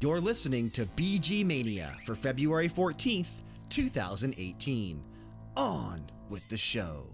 You're listening to BG Mania for February 14th, 2018. On with the show.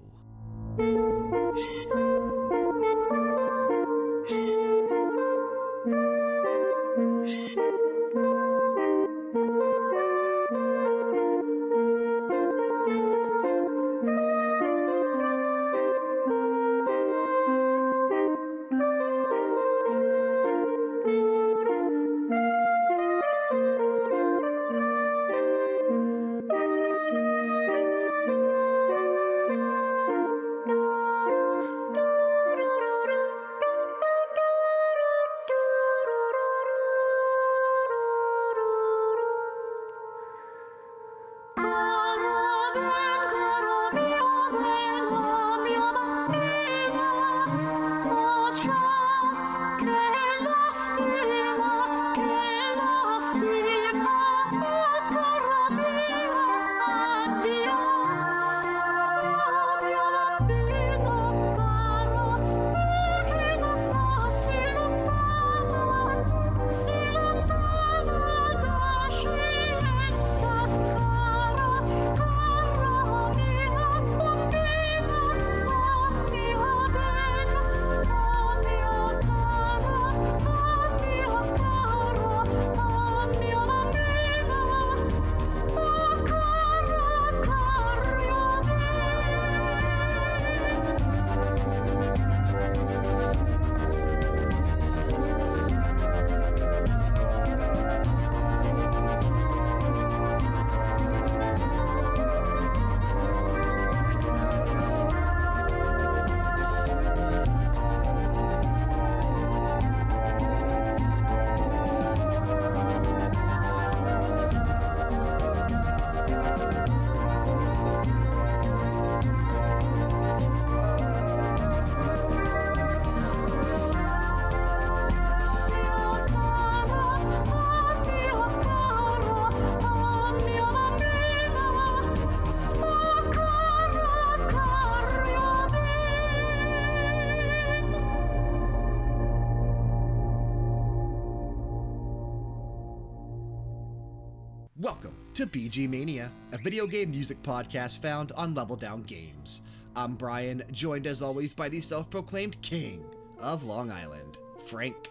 BG Mania, a video game music podcast found on Level Down Games. I'm Brian, joined as always by the self proclaimed king of Long Island, Frank.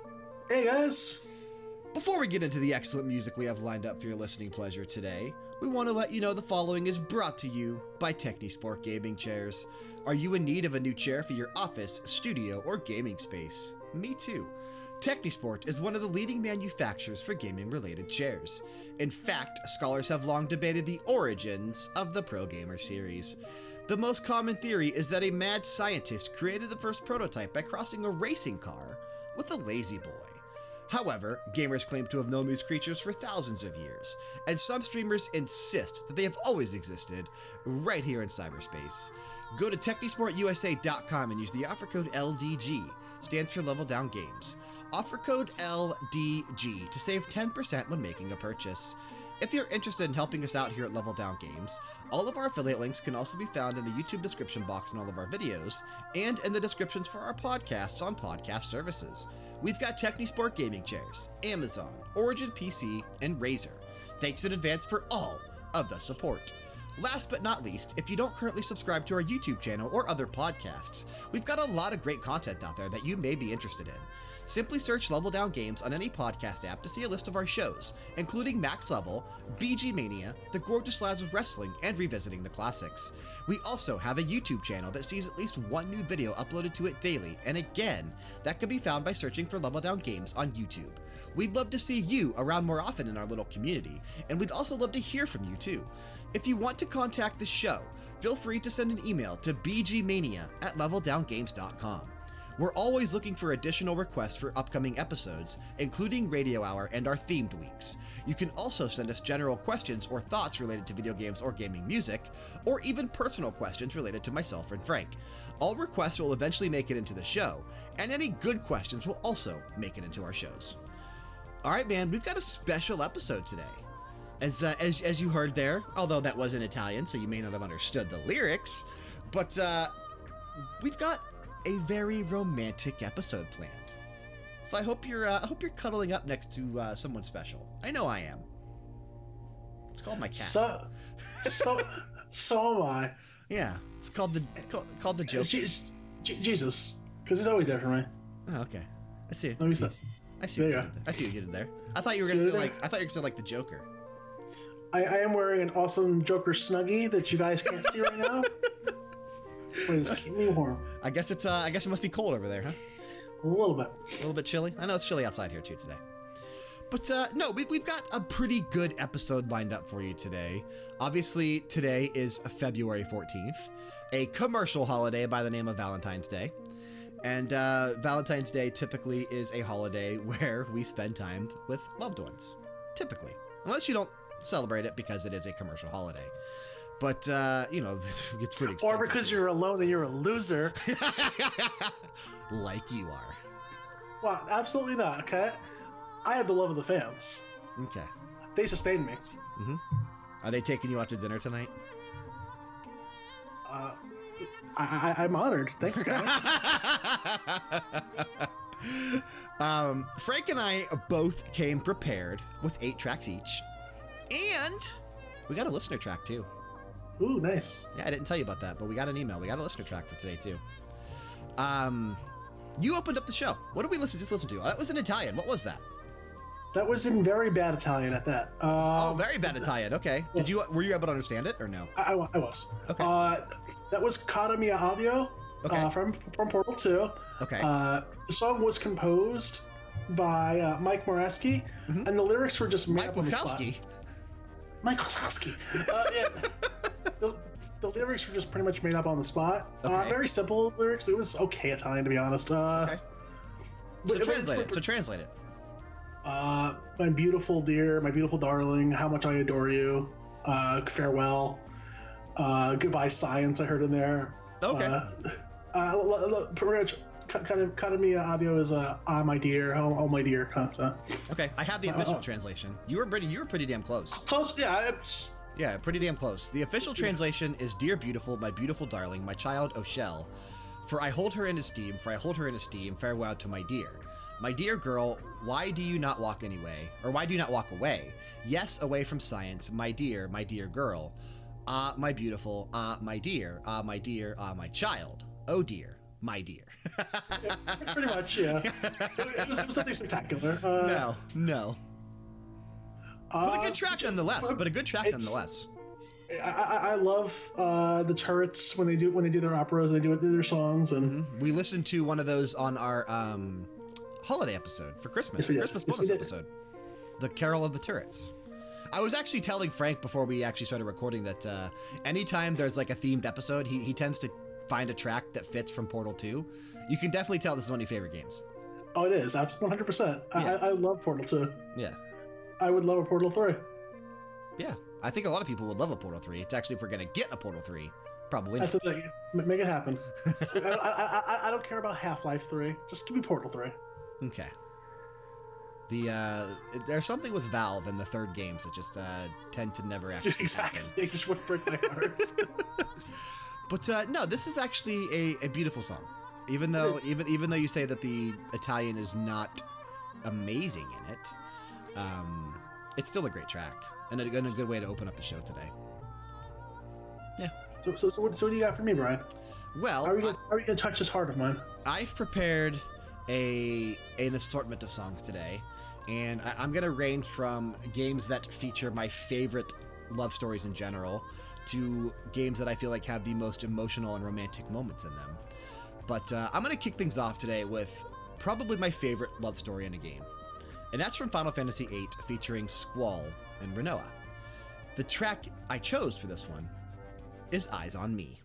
Hey guys! Before we get into the excellent music we have lined up for your listening pleasure today, we want to let you know the following is brought to you by Technisport Gaming Chairs. Are you in need of a new chair for your office, studio, or gaming space? Me too. Technisport is one of the leading manufacturers for gaming related chairs. In fact, scholars have long debated the origins of the Pro Gamer series. The most common theory is that a mad scientist created the first prototype by crossing a racing car with a lazy boy. However, gamers claim to have known these creatures for thousands of years, and some streamers insist that they have always existed right here in cyberspace. Go to TechnisportUSA.com and use the offer code LDG, stands for Level Down Games. Offer code LDG to save 10% when making a purchase. If you're interested in helping us out here at Level Down Games, all of our affiliate links can also be found in the YouTube description box in all of our videos and in the descriptions for our podcasts on podcast services. We've got Technisport gaming chairs, Amazon, Origin PC, and Razer. Thanks in advance for all of the support. Last but not least, if you don't currently subscribe to our YouTube channel or other podcasts, we've got a lot of great content out there that you may be interested in. Simply search Level Down Games on any podcast app to see a list of our shows, including Max Level, BG Mania, The Gorgeous Lives of Wrestling, and Revisiting the Classics. We also have a YouTube channel that sees at least one new video uploaded to it daily, and again, that can be found by searching for Level Down Games on YouTube. We'd love to see you around more often in our little community, and we'd also love to hear from you too. If you want to contact the show, feel free to send an email to bgmania at leveldowngames.com. We're always looking for additional requests for upcoming episodes, including Radio Hour and our themed weeks. You can also send us general questions or thoughts related to video games or gaming music, or even personal questions related to myself and Frank. All requests will eventually make it into the show, and any good questions will also make it into our shows. All right, man, we've got a special episode today. As, uh, as, as you heard there, although that was in Italian, so you may not have understood the lyrics, but uh, we've got a very romantic episode planned. So I hope you're uh, I hope you're cuddling up next to uh, someone special. I know I am. It's called my cat. So, so, so am I. yeah, it's called the called, called the joke. Je- Je- Jesus, because he's always there for me. Oh, okay, I see. Let I me see. see. I see. What you you did there. I see what you did there. I thought you were See gonna say like? I thought you were gonna say like the Joker. I, I am wearing an awesome Joker snuggie that you guys can't see right now. Please keep me warm. I guess it's uh, I guess it must be cold over there, huh? A little bit. A little bit chilly. I know it's chilly outside here too today. But uh, no, we, we've got a pretty good episode lined up for you today. Obviously, today is February 14th, a commercial holiday by the name of Valentine's Day. And uh, Valentine's Day typically is a holiday where we spend time with loved ones. Typically. Unless you don't celebrate it because it is a commercial holiday. But, uh, you know, it's pretty expensive. Or because you're alone and you're a loser. like you are. Well, absolutely not, okay? I have the love of the fans. Okay. They sustain me. Are they taking you out to dinner tonight? Uh, I, I, I'm honored. Thanks, guys. um, Frank and I both came prepared with eight tracks each. And we got a listener track too. Ooh, nice. Yeah, I didn't tell you about that, but we got an email. We got a listener track for today too. Um, you opened up the show. What did we listen just listen to? That was in Italian. What was that? That was in very bad Italian at that. Uh, oh, very bad Italian. Okay. Did you were you able to understand it or no? I, I was. Okay. Uh, that was Cara Mia Addio Okay. uh, from from Portal 2. Okay. Uh, the song was composed by uh, Mike Morasky, and the lyrics were just made Mike up on the spot. Wachowski. Mike Wazowski. uh, yeah. the, the lyrics were just pretty much made up on the spot. Uh, very simple lyrics. It was okay Italian, to be honest. Uh, Okay. So but- translate it. So translate it. Uh, my beautiful dear, my beautiful darling, how much I adore you. Uh, farewell. Uh, goodbye, science. I heard in there. Okay. Uh, uh, pretty much, kind of, kind of me audio is uh, ah, my dear, oh, oh my dear, concept. Okay. I have the Uh, official uh. translation. You were pretty. You were pretty damn close. Close, yeah. It's, Yeah, pretty damn close. The official translation is Dear Beautiful, my beautiful darling, my child O'Shell. For I hold her in esteem, for I hold her in esteem, farewell to my dear. My dear girl, why do you not walk anyway? Or why do you not walk away? Yes, away from science, my dear, my dear girl. Ah, my beautiful, ah, my dear, ah, my dear, ah, my child. Oh dear, my dear. pretty much, yeah. it, was, it was something spectacular. Uh, no, no. uh, But a good track nonetheless. But a good track nonetheless. I, I, I love uh, the turrets when they do when they do their operas. They do it their songs, and We listened to one of those on our um, holiday episode for Christmas, Yes. Christmas Yes, bonus episode, the Carol of the Turrets. I was actually telling Frank before we actually started recording that uh, anytime there's like a themed episode, he, he tends to find a track that fits from Portal 2. You can definitely tell this is one of your favorite games. oh, it is one hundred percent. I Yeah. I I love Portal Two. Yeah. I would love a Portal Three. Yeah. I think a lot of people would love a Portal 3. It's actually if we're going to get a Portal 3, probably not. That's the thing. Make it happen. I, I, I, I don't care about Half Life Three. Just give me Portal Three. Okay. The uh, there's something with Valve in the third games that just uh, tend to never actually happen. exactly. They just would break my heart. But uh, no, this is actually a, a beautiful song. Even though even even though you say that the Italian is not amazing in it, um, it's still a great track and a, and a good way to open up the show today. Yeah. so, so, so, what, so what do you got for me, Brian? Well, How are you gonna, how are you gonna touch this heart of mine? I've prepared a an assortment of songs today, and I, I'm going to range from games that feature my favorite love stories in general to games that I feel like have the most emotional and romantic moments in them. But uh, I'm going to kick things off today with probably my favorite love story in a game, and that's from Final Fantasy VIII featuring Squall and Rinoa. The track I chose for this one is Eyes on Me.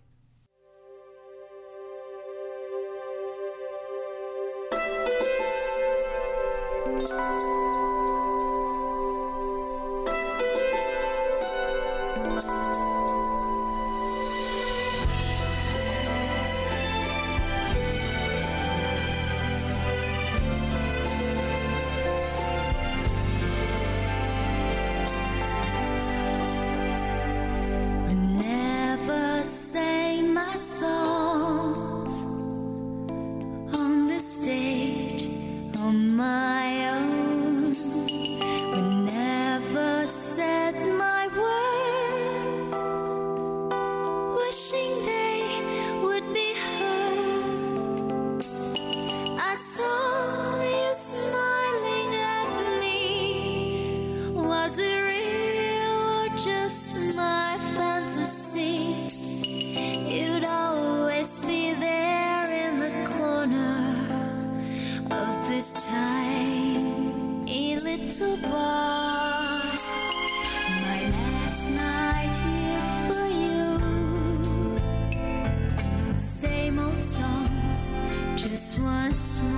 sweet.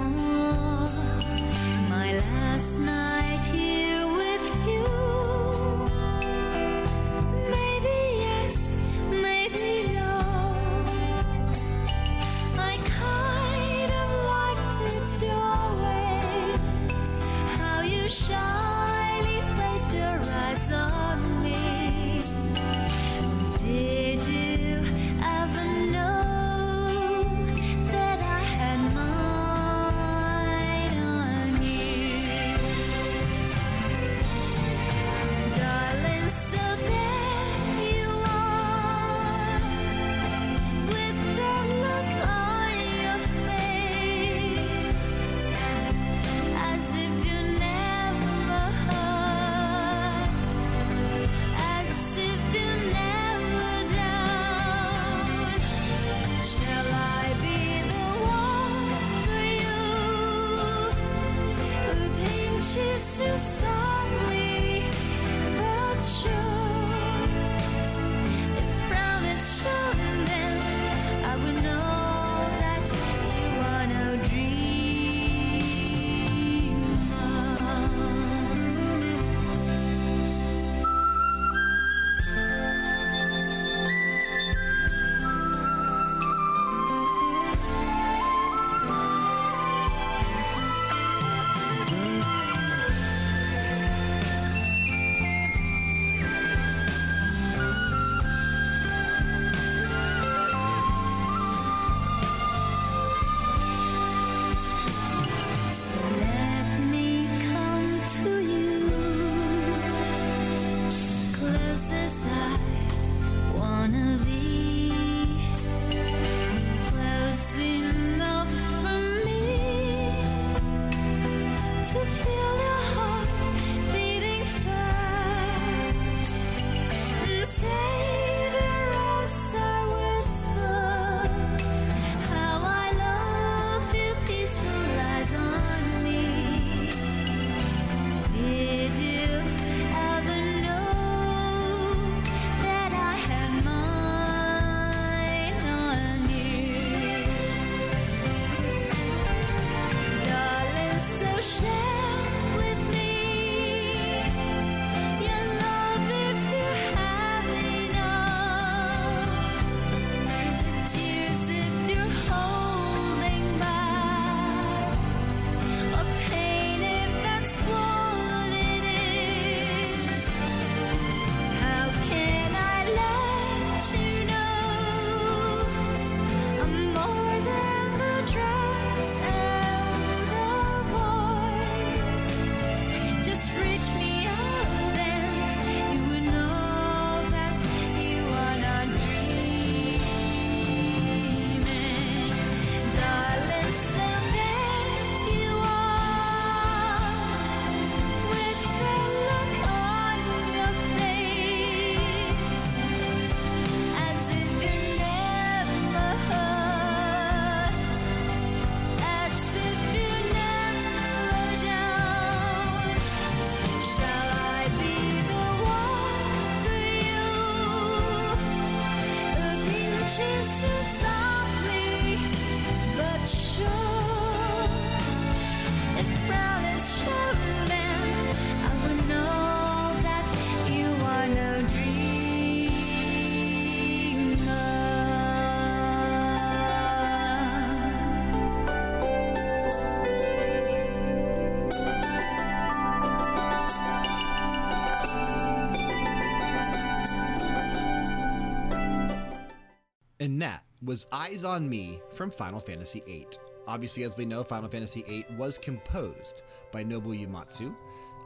was Eyes on Me from Final Fantasy VIII. Obviously, as we know, Final Fantasy VIII was composed by Nobu Uematsu.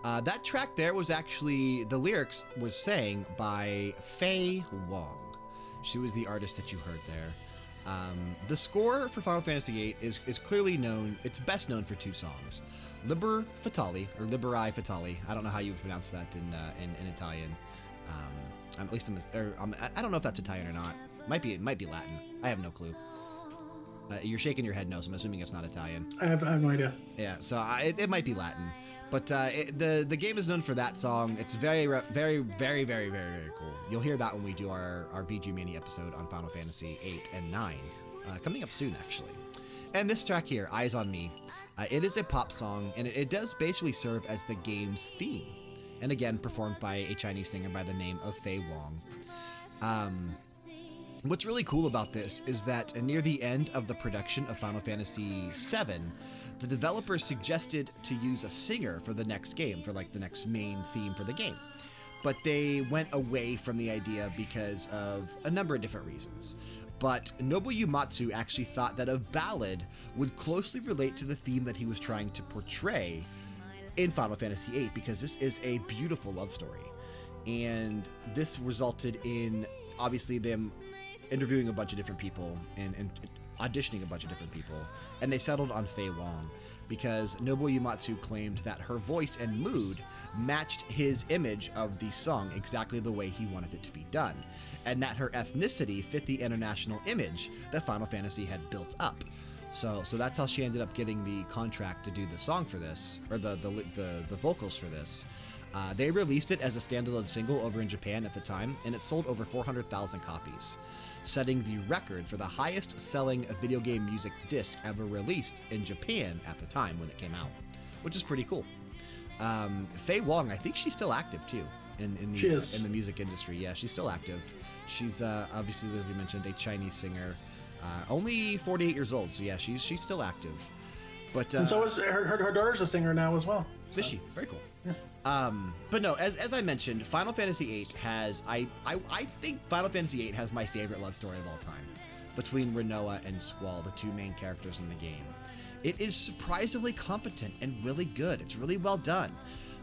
Uh, that track there was actually, the lyrics was sang by Faye Wong. She was the artist that you heard there. Um, the score for Final Fantasy VIII is, is clearly known, it's best known for two songs Liber Fatali, or Liberi Fatali. I don't know how you pronounce that in, uh, in, in, Italian. Um, at least I'm, or, I'm, I don't know if that's Italian or not. Might be, it might be Latin. I have no clue. Uh, you're shaking your head no, so I'm assuming it's not Italian. I have, I have no idea. Yeah, so I, it, it, might be Latin. But uh, it, the, the game is known for that song. It's very, very, very, very, very, very cool. You'll hear that when we do our, our BG Mini episode on Final Fantasy VIII and 9, uh, coming up soon, actually. And this track here, Eyes on Me, uh, it is a pop song, and it, it does basically serve as the game's theme. And again, performed by a Chinese singer by the name of Faye Wong. Um, What's really cool about this is that near the end of the production of Final Fantasy VII, the developers suggested to use a singer for the next game, for like the next main theme for the game. But they went away from the idea because of a number of different reasons. But Nobuo Uematsu actually thought that a ballad would closely relate to the theme that he was trying to portray in Final Fantasy VIII because this is a beautiful love story. And this resulted in obviously them interviewing a bunch of different people and, and auditioning a bunch of different people. And they settled on Faye Wong because Nobuo Uematsu claimed that her voice and mood matched his image of the song exactly the way he wanted it to be done, and that her ethnicity fit the international image that Final Fantasy had built up. So, so that's how she ended up getting the contract to do the song for this, or the the the, the vocals for this. Uh, they released it as a standalone single over in Japan at the time, and it sold over 400,000 copies, setting the record for the highest selling video game music disc ever released in Japan at the time when it came out, which is pretty cool. Um, Faye Wong, I think she's still active too in, in, the, in the music industry. Yeah, she's still active. She's uh, obviously, as we mentioned, a Chinese singer, uh, only 48 years old. So yeah, she's she's still active. But uh, And so is her, her, her daughter's a singer now as well. is she? Very cool. Um, but no, as, as I mentioned, Final Fantasy VIII has I, I I think Final Fantasy VIII has my favorite love story of all time, between Rinoa and Squall, the two main characters in the game. It is surprisingly competent and really good. It's really well done.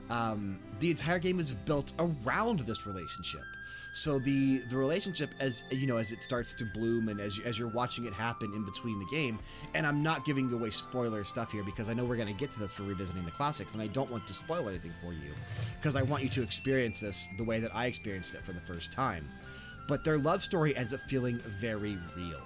Um, the entire game is built around this relationship. So the the relationship as you know as it starts to bloom and as as you're watching it happen in between the game, and I'm not giving away spoiler stuff here because I know we're going to get to this for revisiting the classics, and I don't want to spoil anything for you because I want you to experience this the way that I experienced it for the first time. But their love story ends up feeling very real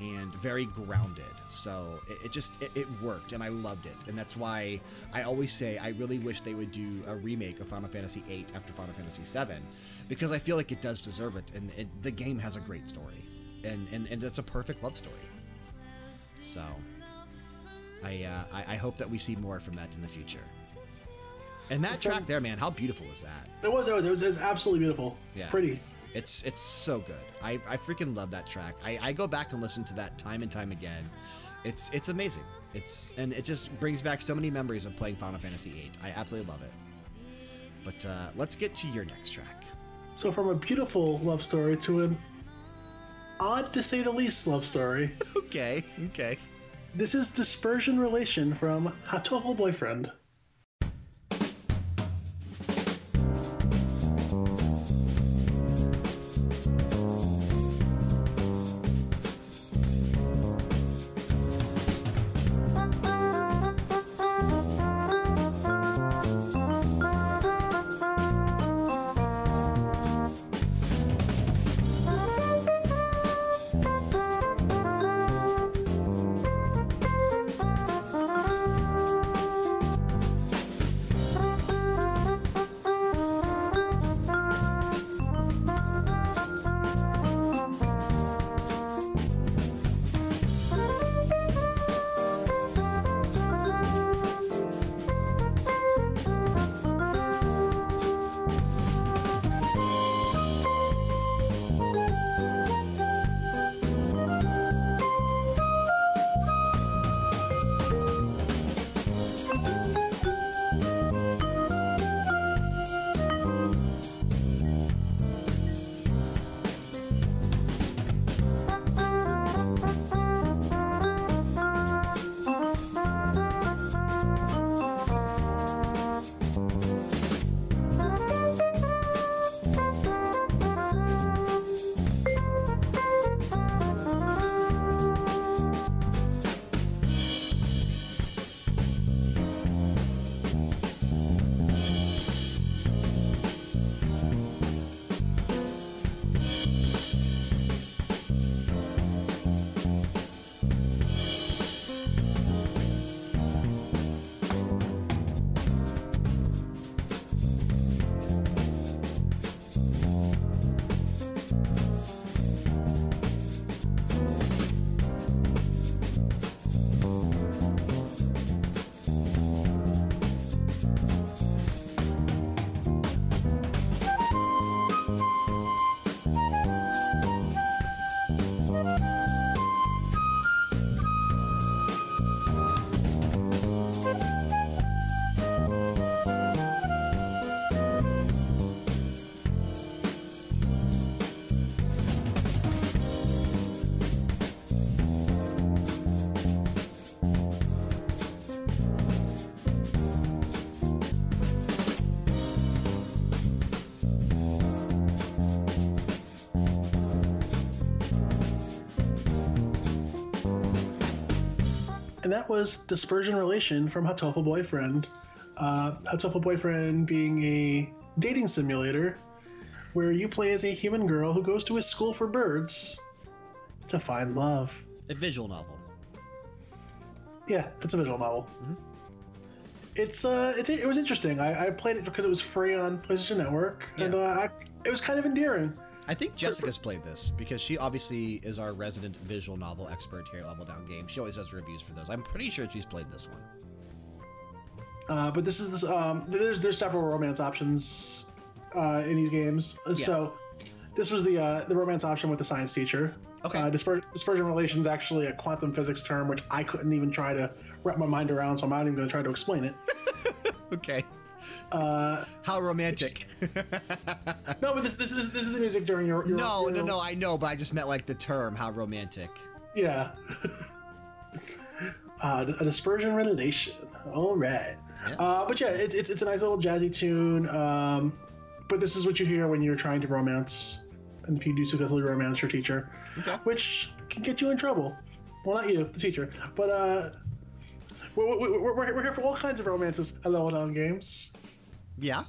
and very grounded. So it, it just it, it worked, and I loved it, and that's why I always say I really wish they would do a remake of Final Fantasy VIII after Final Fantasy VII, because I feel like it does deserve it, and it, the game has a great story, and and and it's a perfect love story. So I uh, I, I hope that we see more from that in the future. And that track there, man, how beautiful is that? It was, it was, it was absolutely beautiful. Yeah. Pretty. It's it's so good. I, I freaking love that track. I, I go back and listen to that time and time again. It's it's amazing. It's and it just brings back so many memories of playing Final Fantasy VIII. I absolutely love it. But uh, let's get to your next track. So from a beautiful love story to an odd to say the least love story, Okay, okay. this is Dispersion Relation from Hatoful Boyfriend. That was Dispersion Relation from Hatoful Boyfriend. Uh, Hatoful Boyfriend being a dating simulator where you play as a human girl who goes to a school for birds to find love. A visual novel. Yeah, it's a visual novel. It's uh, it's, it was interesting. I, I played it because it was free on PlayStation Network, and uh, I, it was kind of endearing. I think Jessica's played this because she obviously is our resident visual novel expert here at Level Down Games. She always does reviews for those. I'm pretty sure she's played this one. Uh, but this is this, um, there's there's several romance options uh, in these games. Yeah. So this was the uh, the romance option with the science teacher. Okay. Uh, disper- dispersion relations actually a quantum physics term which I couldn't even try to wrap my mind around, so I'm not even going to try to explain it. Okay. Uh, How romantic. no, but this this is this is the music during your, your no, your- no, no, I know, but I just meant like the term, how romantic. Yeah. uh, a dispersion relation. All right. Yeah. Uh, but yeah, it's, it's, it's a nice little jazzy tune. Um, but this is what you hear when you're trying to romance, and if you do successfully romance your teacher, Okay. which can get you in trouble. Well, not you, the teacher, but uh, we're, we're, we're, we're here for all kinds of romances Level Down Games. Yeah.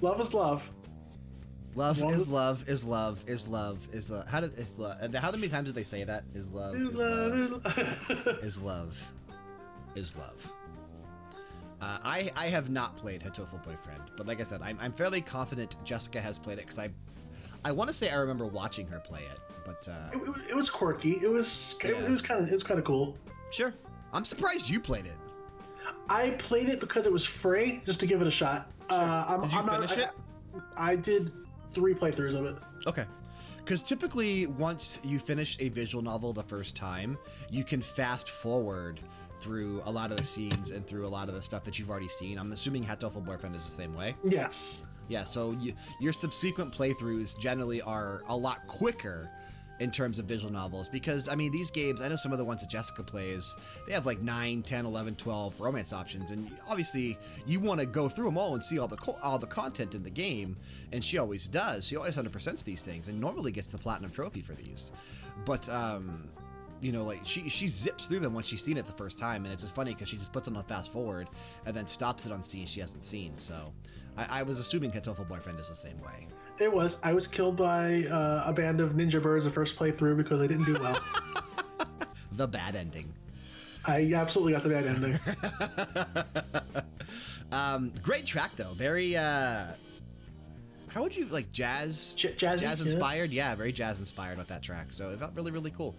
Love is love. Love long is love is love is love is love. How did is love? How many times did they say that? Is love is Love love is love. is love is love. Uh, I I have not played Hatoful Boyfriend, but like I said, I'm I'm fairly confident Jessica has played it because I I want to say I remember watching her play it, but uh, it, it- it was quirky. It was it, Yeah. it was kind of it was kind of cool. sure. I'm surprised you played it. I played it because it was free, just to give it a shot. Uh, I'm, Did you I'm not- finish it? I, I did three playthroughs of it. Okay. Because typically, once you finish a visual novel the first time, you can fast forward through a lot of the scenes and through a lot of the stuff that you've already seen. I'm assuming Hatoful Boyfriend is the same way. Yes. Yeah, so you, your subsequent playthroughs generally are a lot quicker in terms of visual novels because, I mean, these games, I know some of the ones that Jessica plays, they have like 9, 10, 11, 12 romance options. And obviously, you want to go through them all and see all the, all the content in the game. And she always does. She always 100%s these things and normally gets the platinum trophy for these. But, um, you know, like she she zips through them once she's seen it the first time, and it's just funny because she just puts it on fast forward and then stops it on scenes she hasn't seen. So, I, I was assuming Hatoful Boyfriend is the same way. It was. I was killed by uh, a band of ninja birds the first playthrough because I didn't do well. The bad ending. I absolutely got the bad ending. Um, great track though. Very. uh How would you like jazz? J- jazzy, jazz yeah. inspired. Yeah, very jazz inspired with that track. So it felt really really cool.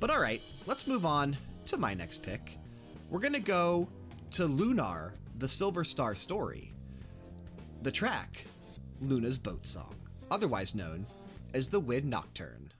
But all right, let's move on to my next pick. We're gonna go to Lunar, the Silver Star story. The track, Luna's Boat Song, otherwise known as the Wind Nocturne.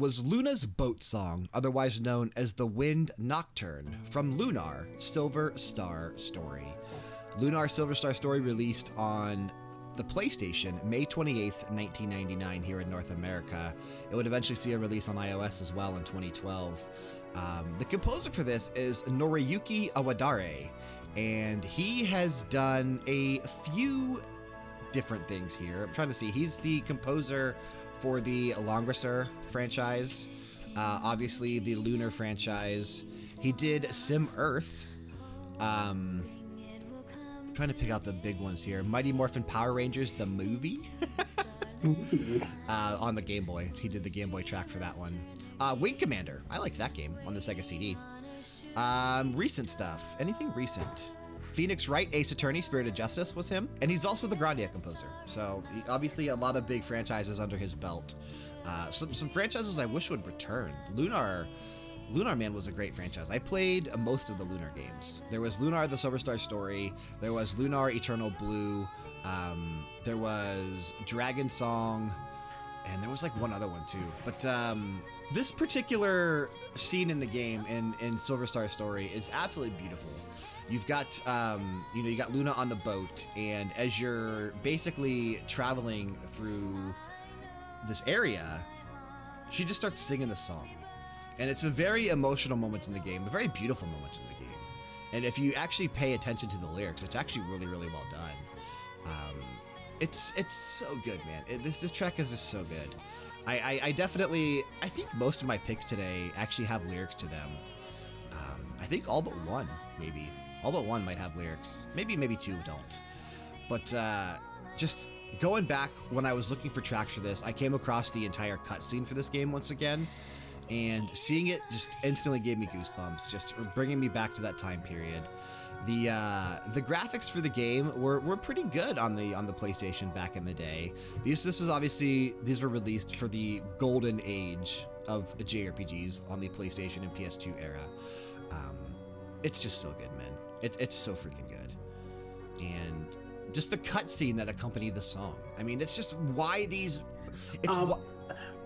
Was Luna's Boat Song, otherwise known as the Wind Nocturne, from Lunar Silver Star Story. Lunar Silver Star Story released on the PlayStation May 28th, 1999, here in North America. It would eventually see a release on iOS as well in 2012. Um, the composer for this is Noriyuki Iwadare, and he has done a few different things here. I'm trying to see. He's the composer for the Langrisser franchise, uh, obviously the Lunar franchise. He did Sim Earth. Um, trying to pick out the big ones here. Mighty Morphin Power Rangers, the movie. uh, on the Game Boy. He did the Game Boy track for that one. Uh, Wing Commander. I liked that game on the Sega CD. Um, recent stuff. Anything recent? Phoenix Wright, Ace Attorney, Spirit of Justice was him. And he's also the Grandia composer. So obviously a lot of big franchises under his belt. Uh, some, some franchises I wish would return. Lunar. Lunar Man was a great franchise. I played most of the Lunar games. There was Lunar the Silver Star Story, there was Lunar Eternal Blue, um, there was Dragon Song, and there was like one other one too. But um, this particular scene in the game in, in Silver Star Story is absolutely beautiful. You've got, um, you know, you got Luna on the boat, and as you're basically traveling through this area, she just starts singing the song. And it's a very emotional moment in the game, a very beautiful moment in the game. And if you actually pay attention to the lyrics, it's actually really, really well done. Um, it's it's so good, man. It, this this track is just so good. I, I, I definitely I think most of my picks today actually have lyrics to them. Um, I think all but one, maybe. All but one might have lyrics. Maybe maybe two don't. But uh, just going back when I was looking for tracks for this, I came across the entire cutscene for this game once again, and seeing it just instantly gave me goosebumps, just bringing me back to that time period. The uh, the graphics for the game were, were pretty good on the on the PlayStation back in the day. These this is obviously these were released for the golden age of JRPGs on the PlayStation and PS2 era. Um, it's just so good, man. It, it's so freaking good, and just the cutscene that accompanied the song. I mean, it's just why these. It's Um,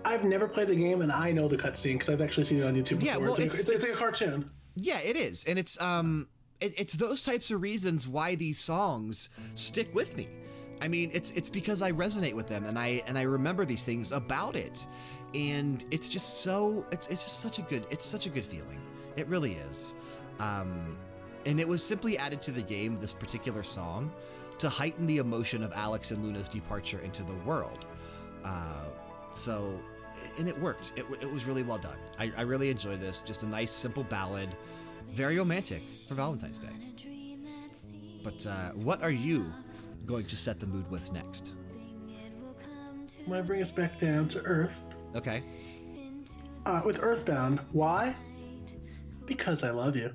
I've never played the game, and I know the cutscene because I've actually seen it on YouTube before. Yeah, well, it's, it's- it's, it's like a cartoon. Yeah, it is, and it's um, it, it's those types of reasons why these songs stick with me. I mean, it's it's because I resonate with them, and I and I remember these things about it, and it's just so it's it's just such a good it's such a good feeling. It really is, um, and it was simply added to the game this particular song to heighten the emotion of Alex and Luna's departure into the world. Uh, so, and it worked. It, it was really well done. I, I really enjoyed this. Just a nice, simple ballad, very romantic for Valentine's Day. But uh, what are you going to set the mood with next? I'm gonna bring us back down to Earth Okay. uh, with Earthbound. Why? Because I love you.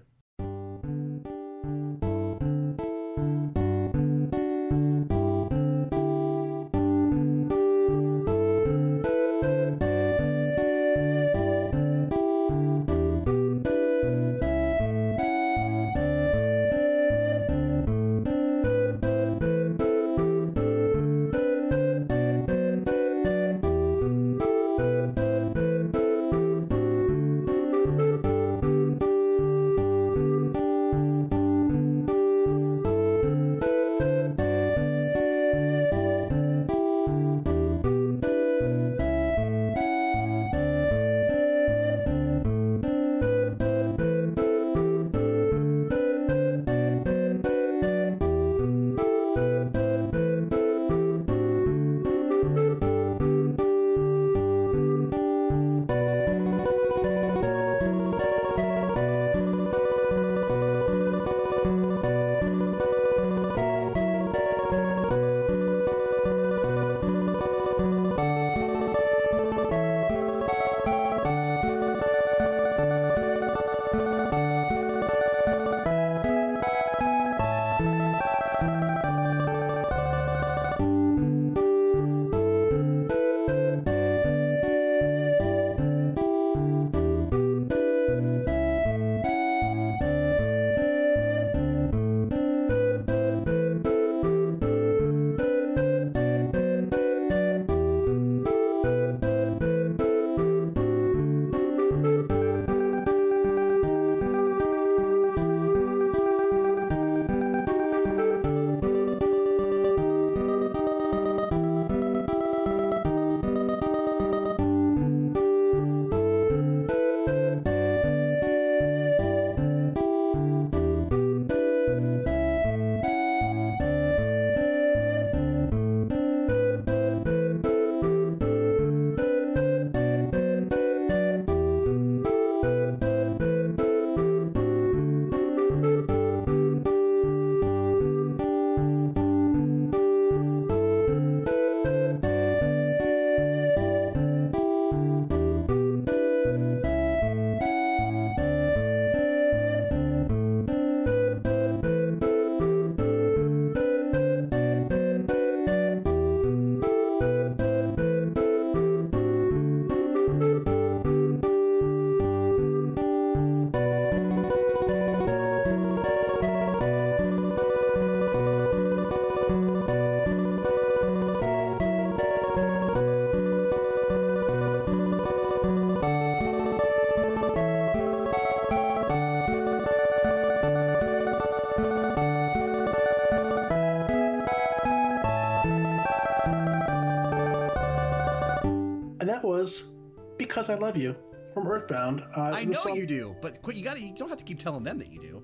"Because I Love You" from Earthbound. Uh, I know song- you do, but quit. You got to. You don't have to keep telling them that you do.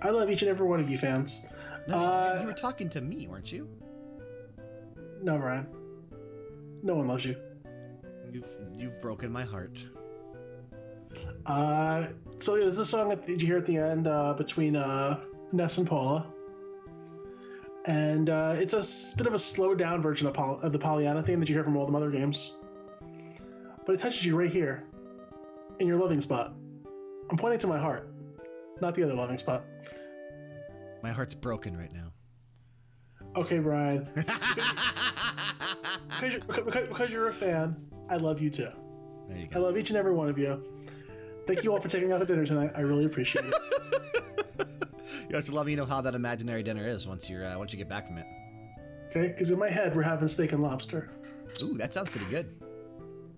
I love each and every one of you fans. No, you- Uh, you were talking to me, weren't you? No, Ryan. No one loves you. You've you've broken my heart. Uh, so there's this song that you hear at the end uh, between uh, Ness and Paula, and uh, it's a bit of a slowed down version of, Pol- of the Pollyanna theme that you hear from all the other games. But it touches you right here, in your loving spot. I'm pointing to my heart, not the other loving spot. My heart's broken right now. Okay, Brian. because, you're, because, because you're a fan, I love you too. There you go. I love each and every one of you. Thank you all for taking out the dinner tonight. I really appreciate it. You have to let me know how that imaginary dinner is once you're uh, once you get back from it. Okay? Because in my head, we're having steak and lobster. Ooh, that sounds pretty good.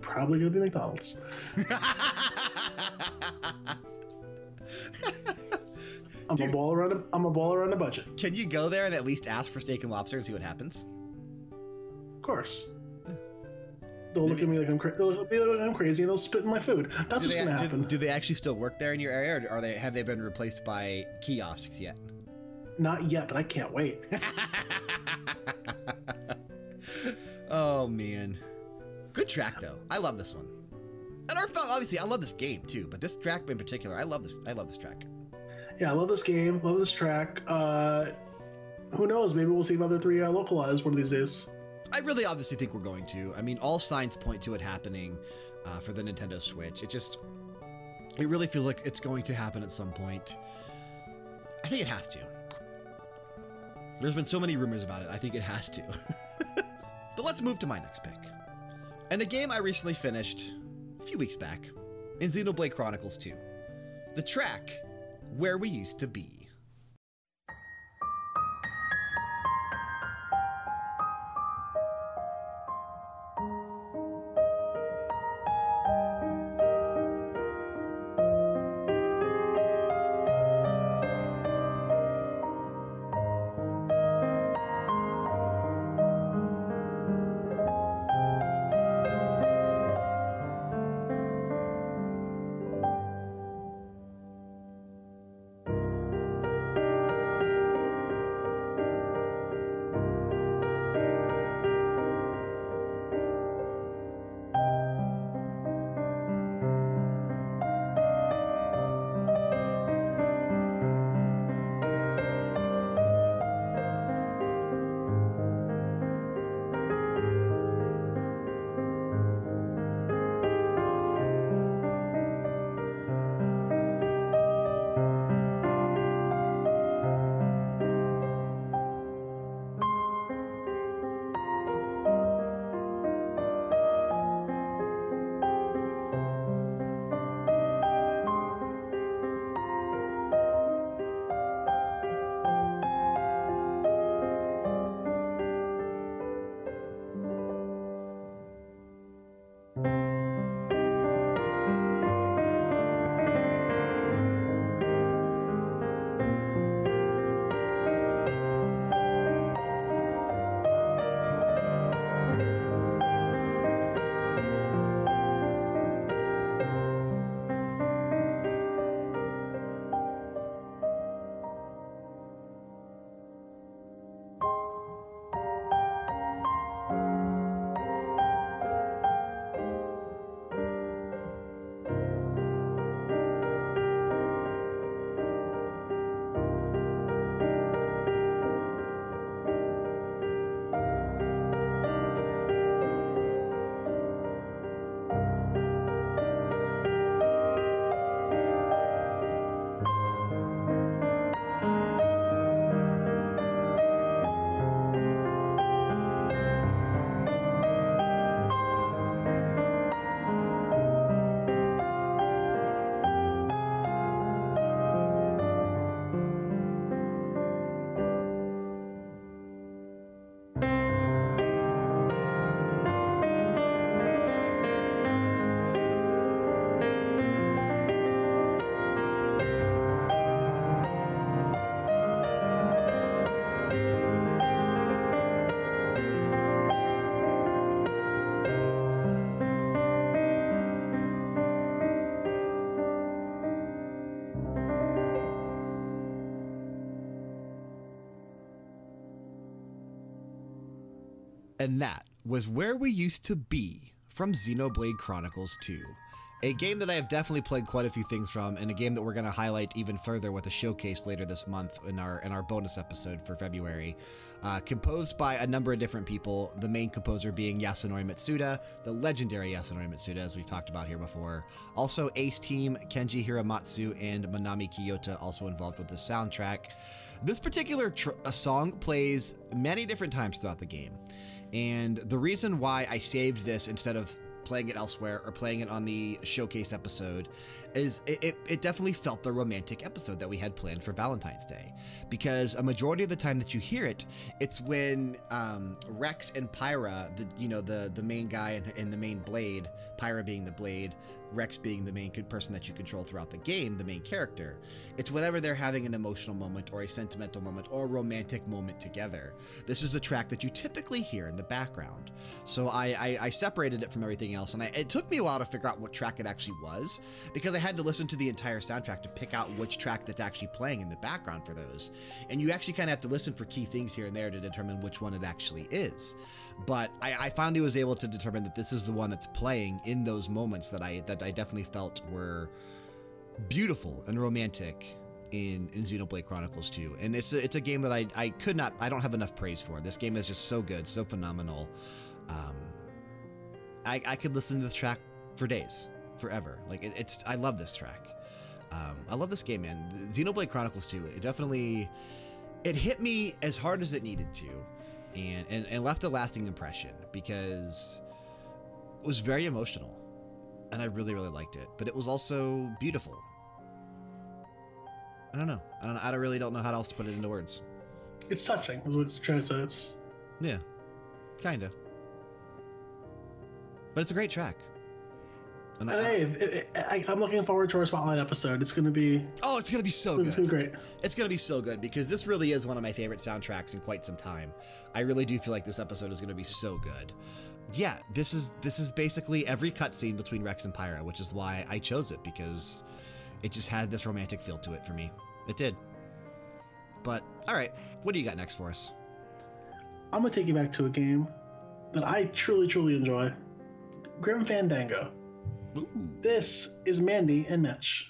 Probably gonna be McDonald's. I'm a ball around. A, I'm a ball around a budget. Can you go there and at least ask for steak and lobster and see what happens? Of course. They'll look at me like I'm cra- they'll look at me like I'm crazy and they'll spit in my food. That's Do what's they, gonna do, happen. do they actually still work there in your area, or are they have they been replaced by kiosks yet? Not yet, but I can't wait. good track though. I love this one. And Earthbound, obviously, I love this game too, but this track in particular, I love this. I love this track. yeah, I love this game. Love this track. Uh, who knows? Maybe we'll see Mother Three uh, localized one of these days. I really obviously think we're going to. I mean, all signs point to it happening uh, for the Nintendo Switch. It just, it really feels like it's going to happen at some point. I think it has to. There's been so many rumors about it. I think it has to. but let's move to my next pick. And a game I recently finished a few weeks back in Xenoblade Chronicles 2. The track, Where We Used to Be. And that was Where We Used to Be from Xenoblade Chronicles 2. A game that I have definitely played quite a few things from, and a game that we're going to highlight even further with a showcase later this month in our in our bonus episode for February. Uh, composed by a number of different people, the main composer being Yasunori Mitsuda, the legendary Yasunori Mitsuda, as we've talked about here before. Also, Ace Team, Kenji Hiramatsu, and Manami Kiyota also involved with the soundtrack. This particular song plays many different times throughout the game. And the reason why I saved this instead of playing it elsewhere or playing it on the showcase episode is it, it, it, definitely felt the romantic episode that we had planned for Valentine's Day. Because a majority of the time that you hear it, it's when um, Rex and Pyra, the you know the the main guy and, and the main blade, Pyra being the blade, Rex being the main good person that you control throughout the game, the main character. It's whenever they're having an emotional moment or a sentimental moment or a romantic moment together. This is a track that you typically hear in the background. So I, I, I separated it from everything else, and I, it took me a while to figure out what track it actually was because I had to listen to the entire soundtrack to pick out which track that's actually playing in the background for those. And you actually kind of have to listen for key things here and there to determine which one it actually is. But I, I finally was able to determine that this is the one that's playing in those moments that I that I definitely felt were beautiful and romantic in, in Xenoblade Chronicles 2. And it's a, it's a game that I, I could not, I don't have enough praise for. This game is just so good, so phenomenal. Um, I, I could listen to this track for days, forever. Like, it, it's, I love this track. Um, I love this game, man. Xenoblade Chronicles 2, it definitely, it hit me as hard as it needed to and, and, and left a lasting impression because it was very emotional and I really, really liked it. But it was also beautiful. I don't know. I don't. I don't really don't know how else to put it into words. It's touching. Is what it's trying to say. It's yeah, kinda. But it's a great track. And, and I, hey, it, it, I, am looking forward to our spotlight episode. It's going to be. Oh, it's going to be so good. It's going to be great. It's going to be so good because this really is one of my favorite soundtracks in quite some time. I really do feel like this episode is going to be so good yeah, this is this is basically every cutscene between Rex and Pyra, which is why I chose it because it just had this romantic feel to it for me. It did. But all right, what do you got next for us? I'm gonna take you back to a game that I truly, truly enjoy. Grim Fandango. Ooh. This is Manny and Mitch.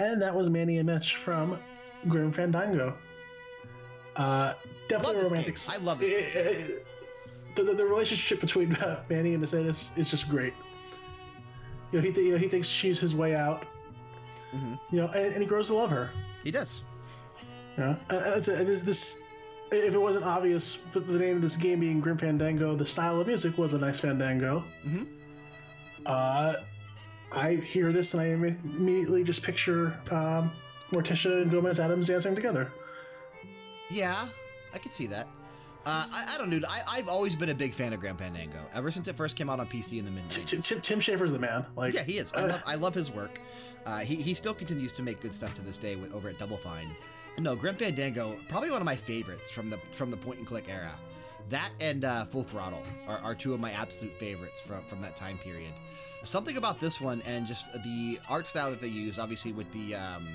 And that was Manny and Mitch from Grim Fandango. Uh, definitely romantic. I love this. It, it, the, the, the relationship between uh, Manny and Mercedes is just great. You know, he th- you know, he thinks she's his way out. You know, and, and he grows to love her. He does. Yeah, uh, it's, it is this. If it wasn't obvious, for the name of this game being Grim Fandango, the style of music was a nice fandango. Mhm. Uh, I hear this and I imme- immediately just picture um, Morticia and Gomez Addams dancing together. Yeah, I could see that. Uh, I, I don't know. I, I've always been a big fan of Grim Fandango ever since it first came out on PC in the mid T- 90s. T- Tim, Tim Schafer's the man. Like, Yeah, he is. I uh, love, I love his work. Uh, he, he still continues to make good stuff to this day with, over at Double Fine. No, Grim Fandango, probably one of my favorites from the from the point and click era. That and uh, Full Throttle are, are two of my absolute favorites from, from that time period. Something about this one and just the art style that they use, obviously with the um,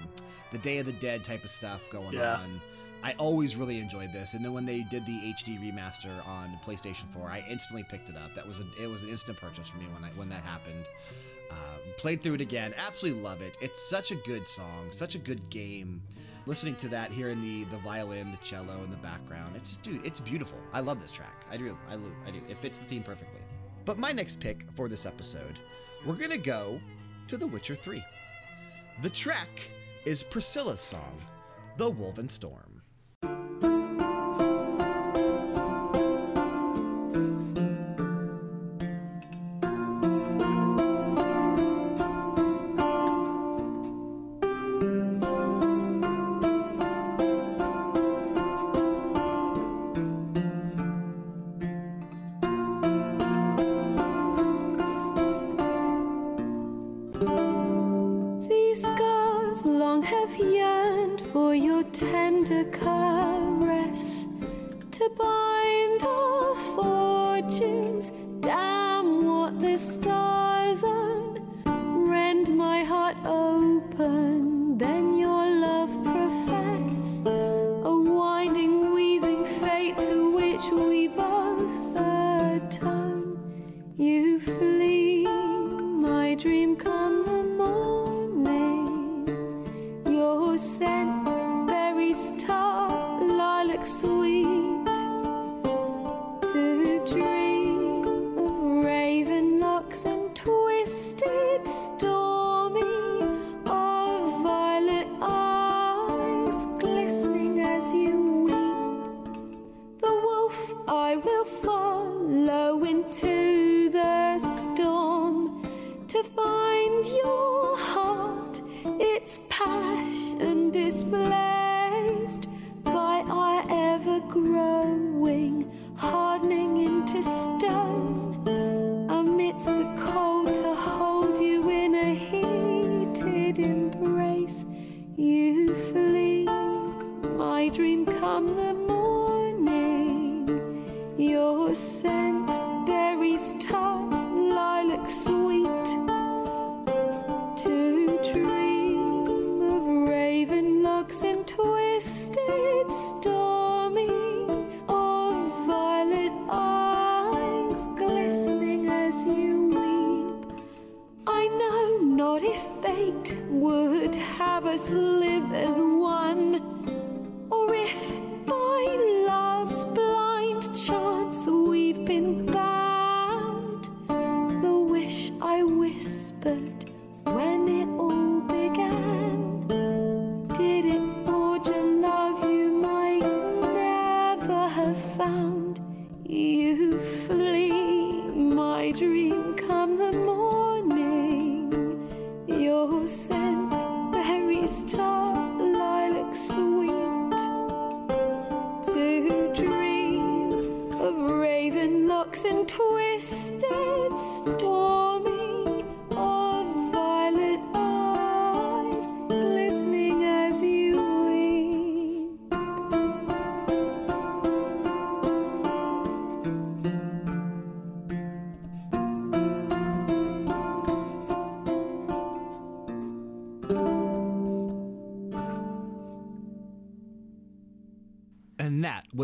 the Day of the Dead type of stuff going Yeah. on. I always really enjoyed this, and then when they did the HD remaster on PlayStation 4, I instantly picked it up. That was a, it was an instant purchase for me when I when that happened. Uh, played through it again, absolutely love it. It's such a good song, such a good game. Listening to that, hearing the the violin, the cello in the background, it's dude, it's beautiful. I love this track. I do, I do, I do. It fits the theme perfectly. But my next pick for this episode, we're gonna go to The Witcher 3. The track is Priscilla's song, "The Woven Storm." Tender caress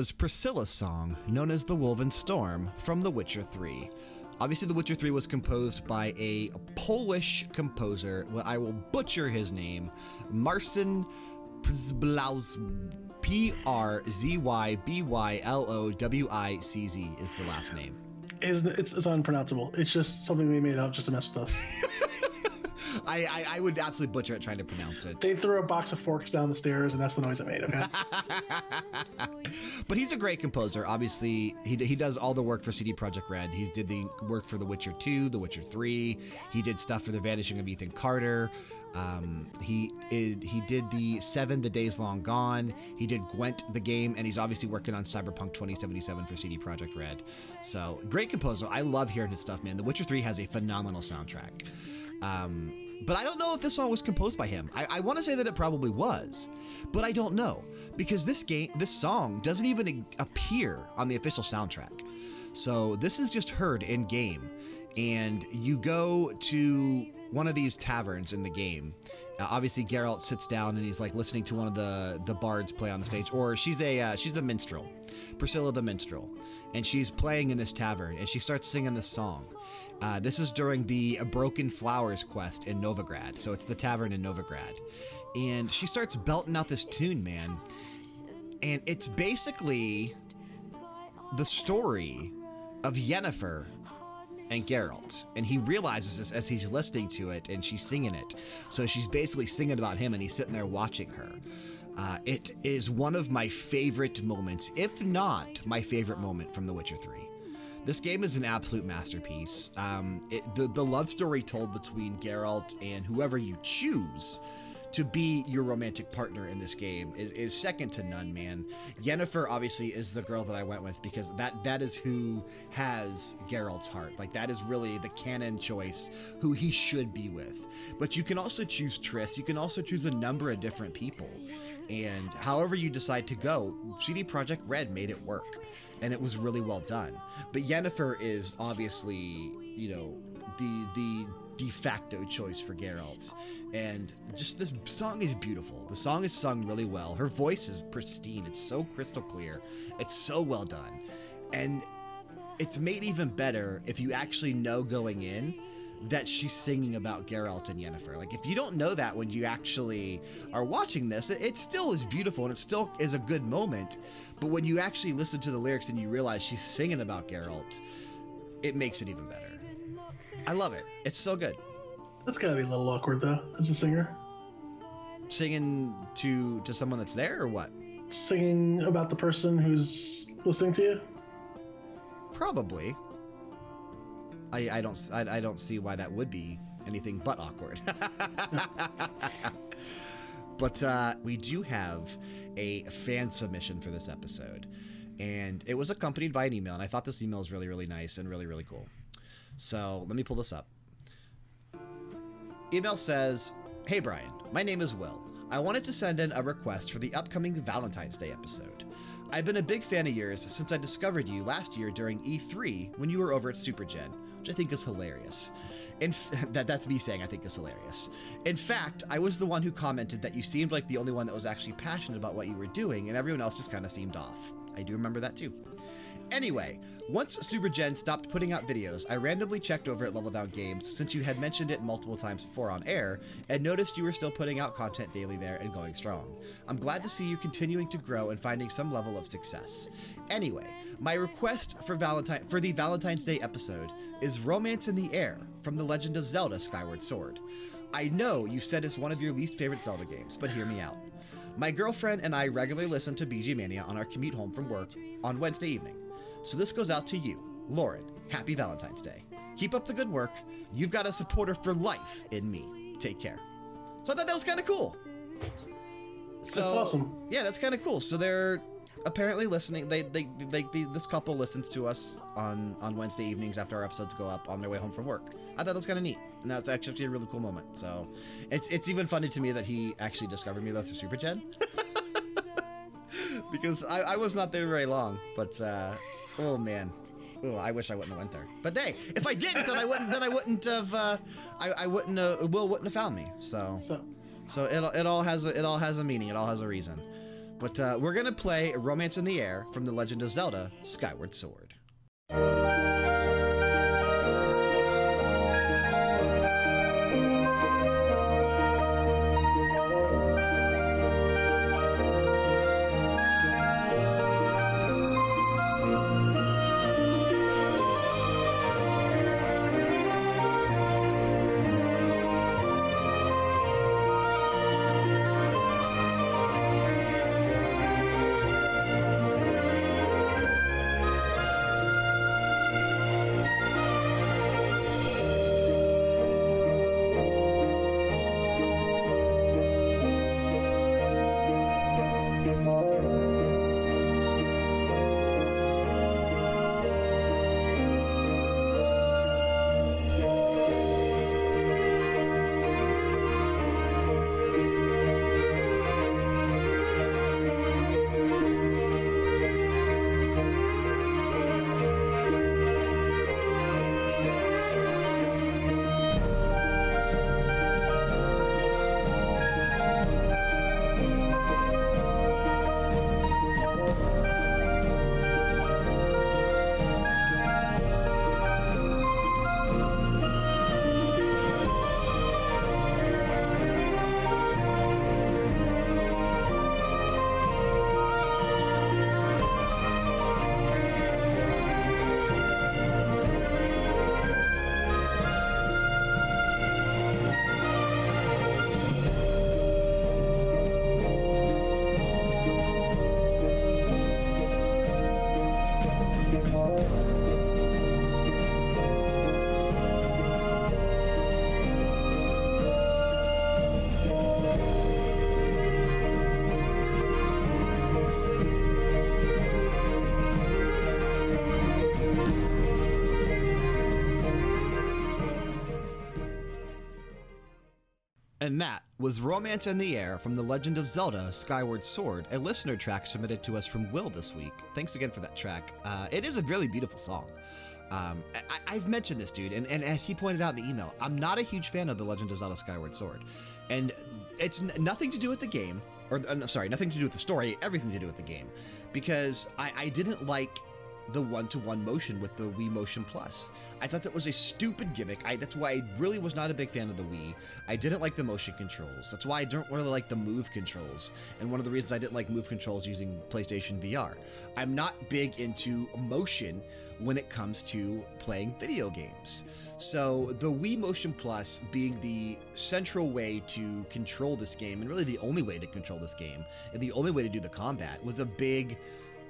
was Priscilla's song, known as The Woven Storm, from The Witcher 3. Obviously, The Witcher 3 was composed by a Polish composer. Well, I will butcher his name, Marcin Przybylowicz. P R Z Y B Y L O W I C Z is the last name. Is it's, it's unpronounceable. It's just something they made up just to mess with us. I, I, I would absolutely butcher it trying to pronounce it. they threw a box of forks down the stairs, and that's the noise it made. Okay. But he's a great composer. Obviously, he, he does all the work for CD Projekt Red. He did the work for The Witcher 2, The Witcher 3. He did stuff for The Vanishing of Ethan Carter. Um, he is, he did the Seven, The Days Long Gone. He did Gwent, the game, and he's obviously working on Cyberpunk 2077 for CD Projekt Red. So great composer. I love hearing his stuff, man. The Witcher 3 has a phenomenal soundtrack. Um, but I don't know if this song was composed by him. I, I want to say that it probably was, but I don't know because this game, this song doesn't even appear on the official soundtrack. So this is just heard in game, and you go to one of these taverns in the game. Uh, obviously, Geralt sits down and he's like listening to one of the the bards play on the stage, or she's a uh, she's a minstrel, Priscilla the minstrel, and she's playing in this tavern and she starts singing this song. Uh, this is during the Broken Flowers quest in Novigrad, so it's the tavern in Novigrad, and she starts belting out this tune, man, and it's basically the story of Yennefer and Geralt. And he realizes this as he's listening to it and she's singing it. So she's basically singing about him and he's sitting there watching her. Uh, it is one of my favorite moments, if not my favorite moment from The Witcher 3. This game is an absolute masterpiece. Um, it, the, the love story told between Geralt and whoever you choose to be your romantic partner in this game is, is second to none, man. Yennefer obviously is the girl that I went with because that that is who has Geralt's heart. Like that is really the canon choice who he should be with. But you can also choose Triss. You can also choose a number of different people. And however you decide to go, CD Projekt Red made it work. And it was really well done. But Yennefer is obviously, you know, the the de facto choice for Geralt. And just this song is beautiful. The song is sung really well. Her voice is pristine. It's so crystal clear. It's so well done. And it's made even better if you actually know going in that she's singing about Geralt and Yennefer. Like, if you don't know that when you actually are watching this, it, it still is beautiful and it still is a good moment. But when you actually listen to the lyrics and you realize she's singing about Geralt, it makes it even better. I love it. It's so good. That's gotta be a little awkward though, as a singer. Singing to to someone that's there or what? Singing about the person who's listening to you. Probably. I I don't I, I don't see why that would be anything but awkward. but uh, we do have a fan submission for this episode, and it was accompanied by an email. And I thought this email was really really nice and really really cool. So let me pull this up. Email says, Hey Brian, my name is Will. I wanted to send in a request for the upcoming Valentine's Day episode. I've been a big fan of yours since I discovered you last year during E3 when you were over at SuperGen, which I think is hilarious. In that, that's me saying I think is hilarious. In fact, I was the one who commented that you seemed like the only one that was actually passionate about what you were doing, and everyone else just kind of seemed off. I do remember that too. Anyway, once SuperGen stopped putting out videos, I randomly checked over at Level Down Games since you had mentioned it multiple times before on air and noticed you were still putting out content daily there and going strong. I'm glad to see you continuing to grow and finding some level of success. Anyway, my request for Valentine for the Valentine's Day episode is Romance in the Air from The Legend of Zelda Skyward Sword. I know you said it's one of your least favorite Zelda games, but hear me out. My girlfriend and I regularly listen to BG Mania on our commute home from work on Wednesday evening. So this goes out to you, Lauren. Happy Valentine's Day. Keep up the good work. You've got a supporter for life in me. Take care. So I thought that was kind of cool. So, That's awesome. Yeah, that's kind of cool. So they're apparently listening. They, they, they, they, this couple listens to us on on Wednesday evenings after our episodes go up on their way home from work. I thought that was kind of neat, and that's actually a really cool moment. So it's it's even funny to me that he actually discovered me though through Super Gen. because I, I was not there very long, but uh, oh man, oh I wish I wouldn't have went there. But hey, if I didn't, then I wouldn't then I wouldn't have uh, I, I wouldn't uh, Will wouldn't have found me. So So so it, it all has a, it all has a meaning. It all has a reason. But uh, we're gonna play "Romance in the Air" from The Legend of Zelda: Skyward Sword. And that was Romance in the Air from The Legend of Zelda Skyward Sword, a listener track submitted to us from Will this week. Thanks again for that track. Uh, it is a really beautiful song. Um, I, I've mentioned this, dude, and, and as he pointed out in the email, I'm not a huge fan of The Legend of Zelda Skyward Sword. And it's nothing to do with the game, or uh, sorry, nothing to do with the story, everything to do with the game. Because I, I didn't like the one-to-one motion with the Wii Motion Plus. I thought that was a stupid gimmick. I, that's why I really was not a big fan of the Wii. I didn't like the motion controls. That's why I don't really like the move controls. And one of the reasons I didn't like move controls using PlayStation VR. I'm not big into motion when it comes to playing video games. So the Wii Motion Plus being the central way to control this game, and really the only way to control this game, and the only way to do the combat, was a big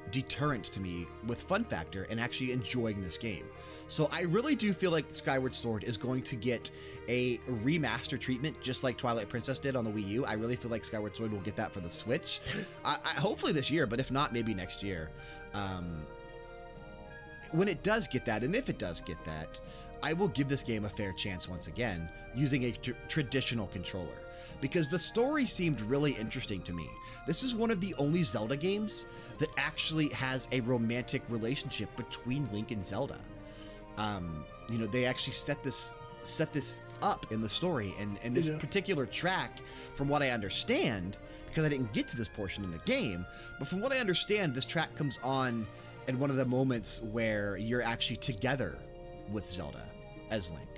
deterrent to me with fun factor and actually enjoying this game. So I really do feel like Skyward Sword is going to get a remaster treatment, just like Twilight Princess did on the Wii U. I really feel like Skyward Sword will get that for the Switch. I, I, hopefully this year, but if not, maybe next year. Um, when it does get that, and if it does get that, I will give this game a fair chance once again using a tr traditional controller because the story seemed really interesting to me. This is one of the only Zelda games that actually has a romantic relationship between Link and Zelda. Um, you know, they actually set this set this up in the story, and and this Yeah. particular track, from what I understand, because I didn't get to this portion in the game, but from what I understand, this track comes on in one of the moments where you're actually together with Zelda as Link.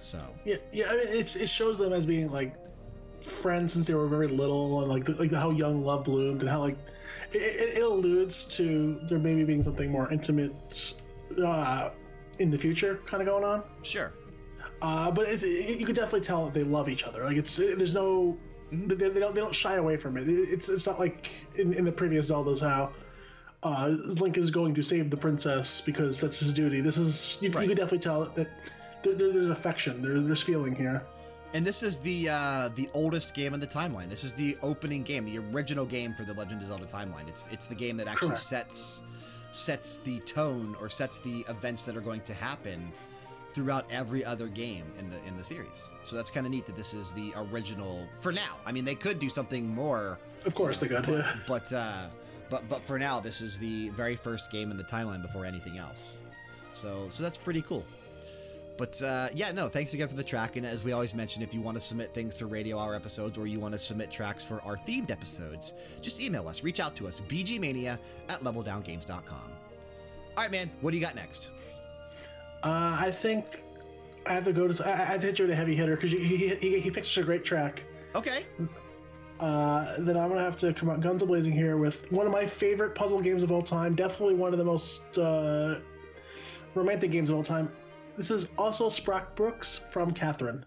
So Yeah, yeah. I mean, it's it shows them as being like friends since they were very little, and like the, like how young love bloomed, and how like it, it, it alludes to there maybe being something more intimate uh, in the future, kind of going on. sure, Uh, but it, you can definitely tell that they love each other. Like it's it, there's no they, they don't they don't shy away from it. It- It's it's not like in, in the previous Zeldas how. Uh, Link is going to save the princess because that's his duty. This is you, Right. you can definitely tell that there, there, there's affection, there, there's feeling here. And this is the uh, the oldest game in the timeline. This is the opening game, the original game for the Legend of Zelda timeline. It's it's the game that actually Correct. sets sets the tone or sets the events that are going to happen throughout every other game in the in the series. So that's kind of neat that this is the original for now. I mean, they could do something more, Of course they could. Yeah. but uh, but but for now, this is the very first game in the timeline before anything else. So so that's pretty cool. But uh, yeah, no, thanks again for the track. And as we always mention, if you want to submit things for Radio Hour episodes or you want to submit tracks for our themed episodes, just email us, reach out to us, bgmania at leveldowngames.com. All right, man, what do you got next? Uh, I think I have to go to. I, I have to hit you with a heavy hitter because he, he, he, he picked such a great track. Okay. Uh, then I'm gonna have to come out guns a blazing here with one of my favorite puzzle games of all time. Definitely one of the most uh, romantic games of all time. This is also Sprach Brooks from Catherine.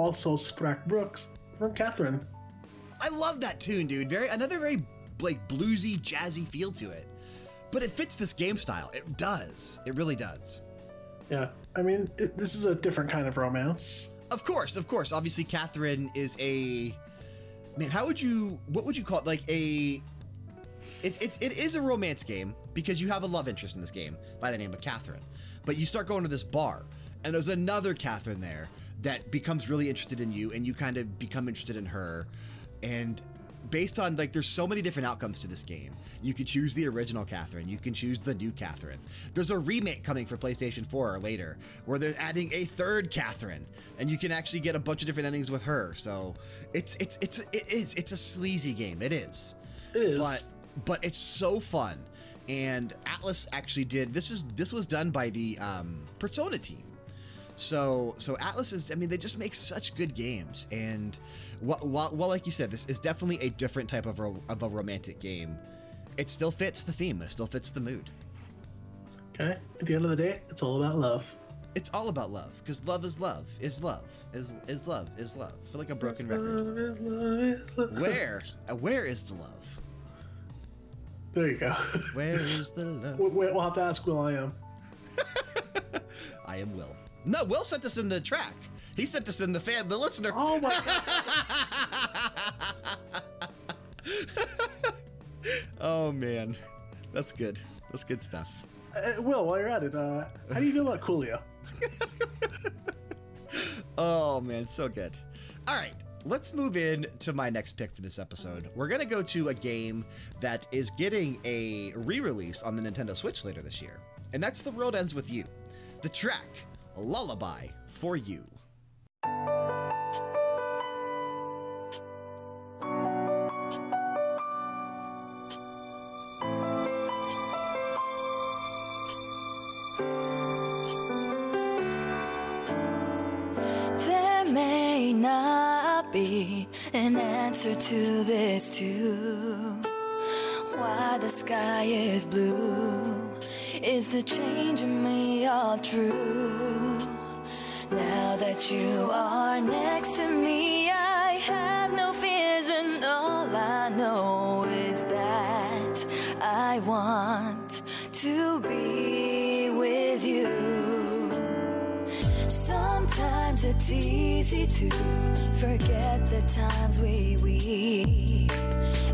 Also Sprach Brooks from Catherine. I love that tune, dude. Very another very like bluesy, jazzy feel to it. But it fits this game style. It does. It really does. Yeah, I mean, it, this is a different kind of romance. Of course, of course. Obviously, Catherine is a man. How would you? What would you call it? Like a. It, it, it is a romance game because you have a love interest in this game by the name of Catherine. But you start going to this bar, and there's another Catherine there that becomes really interested in you, and you kind of become interested in her. And based on, like, there's so many different outcomes to this game. You can choose the original Catherine, you can choose the new Catherine. There's a remake coming for PlayStation 4 or later where they're adding a third Catherine, and you can actually get a bunch of different endings with her. So it's, it's, it's, it is, it's a sleazy game. It is It is. but but it's so fun and Atlus actually did this is this was done by the um, persona team so so Atlus is i mean they just make such good games and while, while, while like you said this is definitely a different type of, ro- of a romantic game it still fits the theme it still fits the mood okay. At the end of the day, it's all about love. it's all about love because love is love is love is is love is love I feel like a broken record Love is love is love. where uh, where is the love There you go. where is the love wait, we'll have to ask Will I am. I am Will. No, Will sent us in the track. He sent us in the fan, the listener. Oh my god. Oh, man, that's good. That's good stuff. Uh, Will, while you're at it, uh, how do you feel about Coolio? Oh man, so good. All right, let's move in to my next pick for this episode. We're gonna go to a game that is getting a re-release on the Nintendo Switch later this year, and that's The World Ends with You. The track "Lullaby for You." There may not be an answer to this, too. Why the sky is blue? Is the change in me all true? Now that you are next to me, I have no fears, and all I know is that I want to be with you. Sometimes it's easy to forget the times we weep.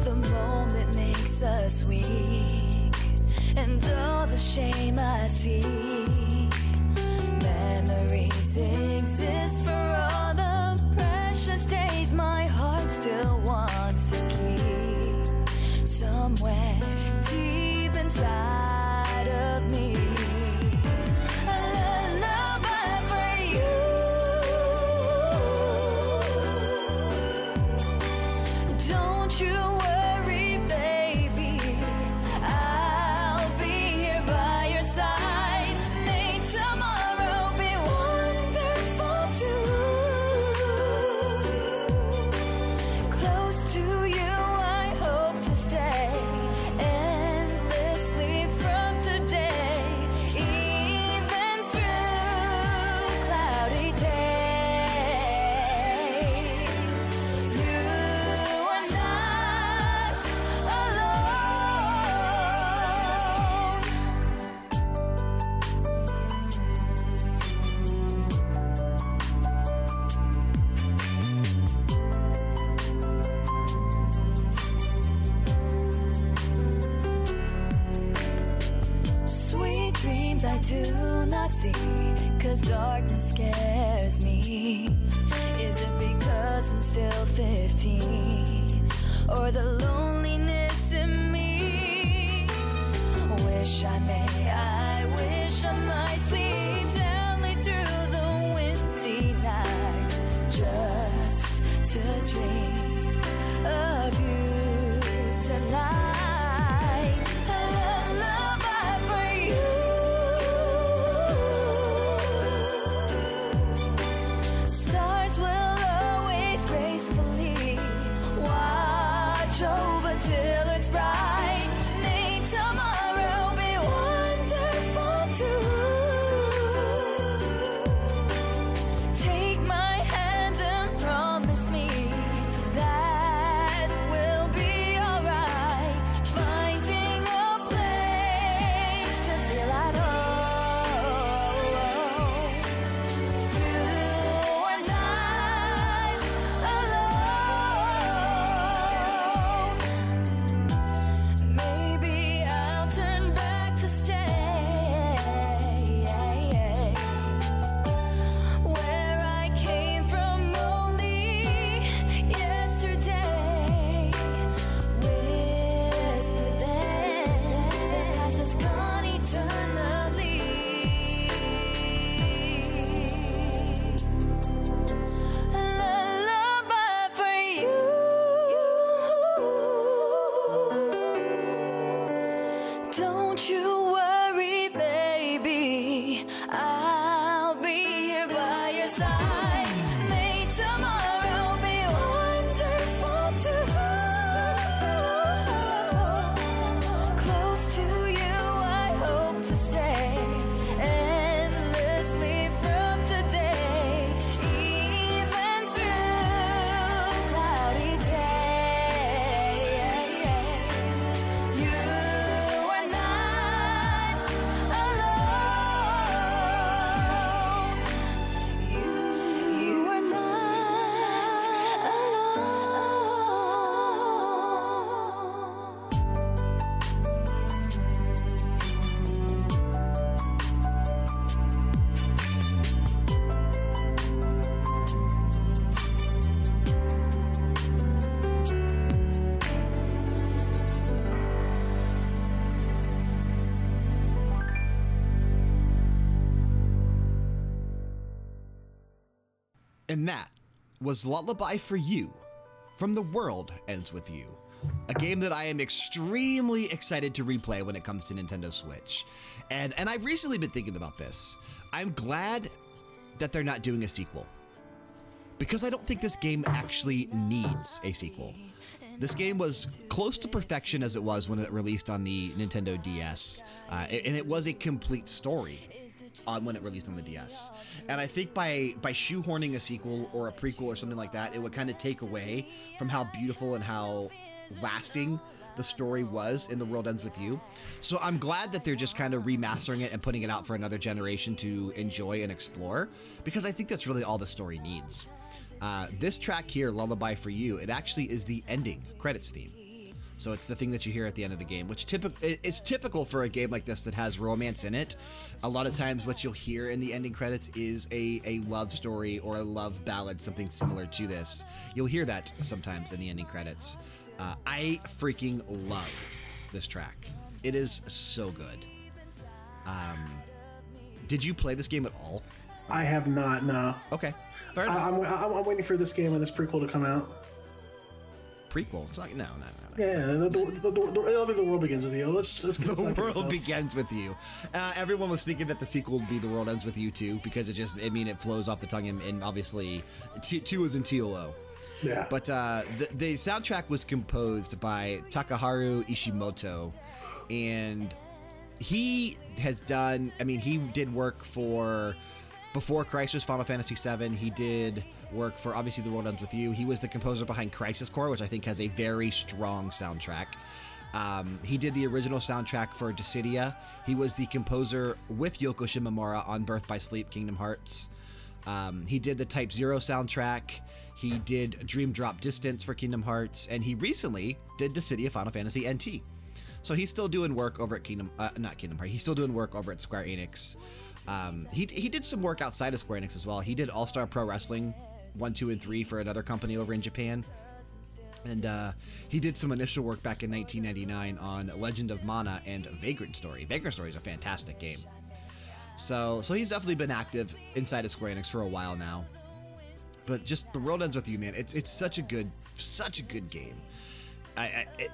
The moment makes us weak, and all the shame I see. Memories was Lullaby for You from The World Ends With You, a game that I am extremely excited to replay when it comes to Nintendo Switch. And, and I've recently been thinking about this. I'm glad that they're not doing a sequel because I don't think this game actually needs a sequel. This game was close to perfection as it was when it released on the Nintendo DS, uh, and it was a complete story on when it released on the DS. And I think by by shoehorning a sequel or a prequel or something like that, it would kind of take away from how beautiful and how lasting the story was in The World Ends With You. So I'm glad that they're just kind of remastering it and putting it out for another generation to enjoy and explore because I think that's really all the story needs. Uh, this track here, Lullaby for You, it actually is the ending credits theme. So it's the thing that you hear at the end of the game, which typical it's typical for a game like this that has romance in it. A lot of times, what you'll hear in the ending credits is a, a love story or a love ballad, something similar to this. You'll hear that sometimes in the ending credits. Uh, I freaking love this track. It is so good. Um, did you play this game at all? I have not. No. Okay, fair I, enough. I'm, I'm, I'm waiting for this game and this prequel to come out. Prequel. It's like No, no, no. no. Yeah, the, the, the, the, it'll the world begins with you. Let's let's get The let's not get world begins with you. Uh, everyone was thinking that the sequel would be The World Ends with You too, because it just, I mean, it flows off the tongue, and, and obviously, two, two is in TOO. Yeah, But uh, the, the soundtrack was composed by Takaharu Ishimoto, and he has done. I mean, he did work for before Crisis, Final Fantasy VII. He did work for obviously The World Ends with You. He was the composer behind Crisis Core, which I think has a very strong soundtrack. Um, he did the original soundtrack for Dissidia. He was the composer with Yoko Shimomura on Birth by Sleep, Kingdom Hearts. Um, he did the Type Zero soundtrack. He did Dream Drop Distance for Kingdom Hearts, and he recently did Dissidia Final Fantasy NT. So he's still doing work over at Kingdom, uh, not Kingdom Hearts. He's still doing work over at Square Enix. Um, he he did some work outside of Square Enix as well. He did All Star Pro Wrestling one, two, and three for another company over in Japan. And uh, he did some initial work back in 1999 on Legend of Mana and Vagrant Story. Vagrant Story is a fantastic game. So, so he's definitely been active inside of Square Enix for a while now. But just the world ends with you, man. It's it's such a good, such a good game. I, I it,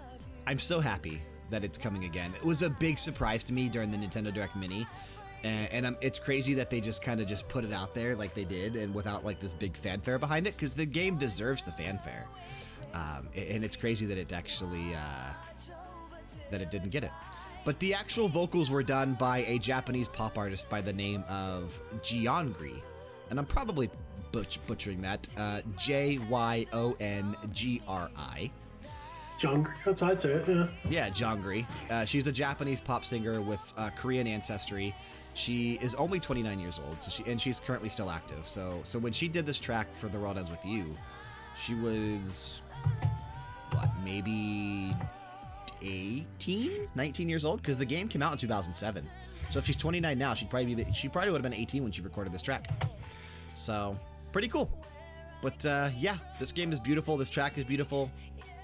I'm so happy that it's coming again. It was a big surprise to me during the Nintendo Direct Mini, and, and um, it's crazy that they just kind of just put it out there like they did, and without like this big fanfare behind it, because the game deserves the fanfare. Um, and it's crazy that it actually uh, that it didn't get it. But the actual vocals were done by a Japanese pop artist by the name of Giongri. And I'm probably butch- butchering that. Uh, J Y O N G R I. John. That's I'd say it. Yeah. Yeah, Jongri. Uh, she's a Japanese pop singer with uh, Korean ancestry. She is only 29 years old, so she and she's currently still active. So, so when she did this track for "The World Ends with You," she was what, maybe 18, 19 years old? Because the game came out in 2007. So if she's 29 now, she'd probably be she probably would have been 18 when she recorded this track. So pretty cool. But uh, yeah, this game is beautiful. This track is beautiful.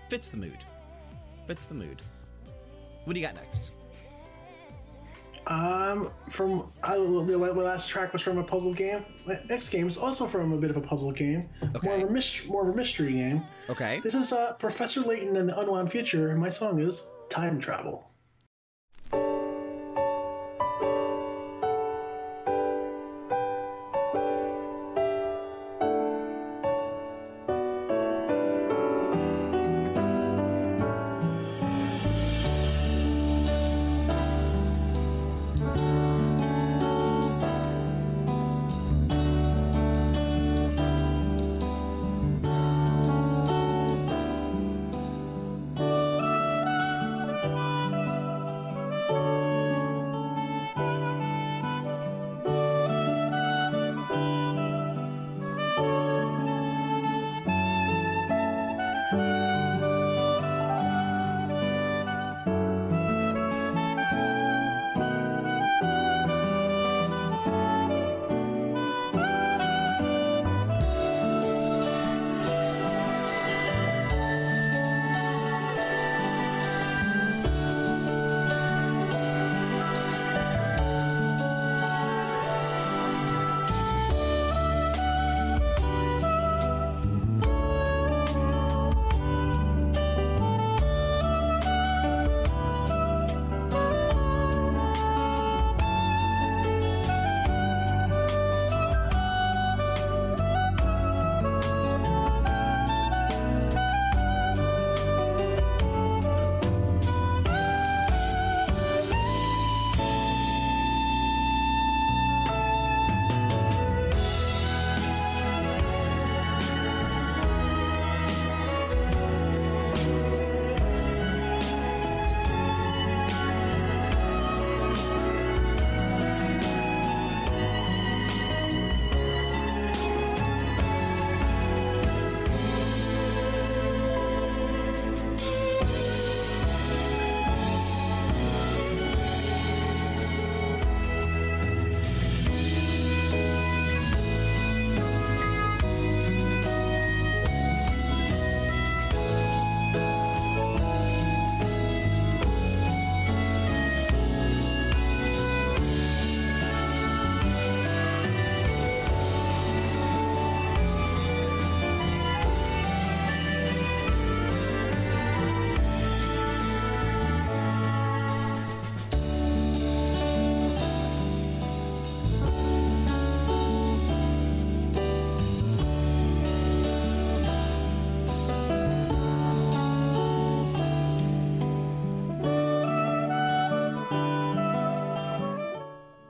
Fits the mood. Fits the mood. What do you got next? Um, from I, the my last track was from a puzzle game. My next game is also from a bit of a puzzle game. More of a mis- more of a mystery game. Okay. This is uh, Professor Layton and the Unwound Future, and my song is Time Travel.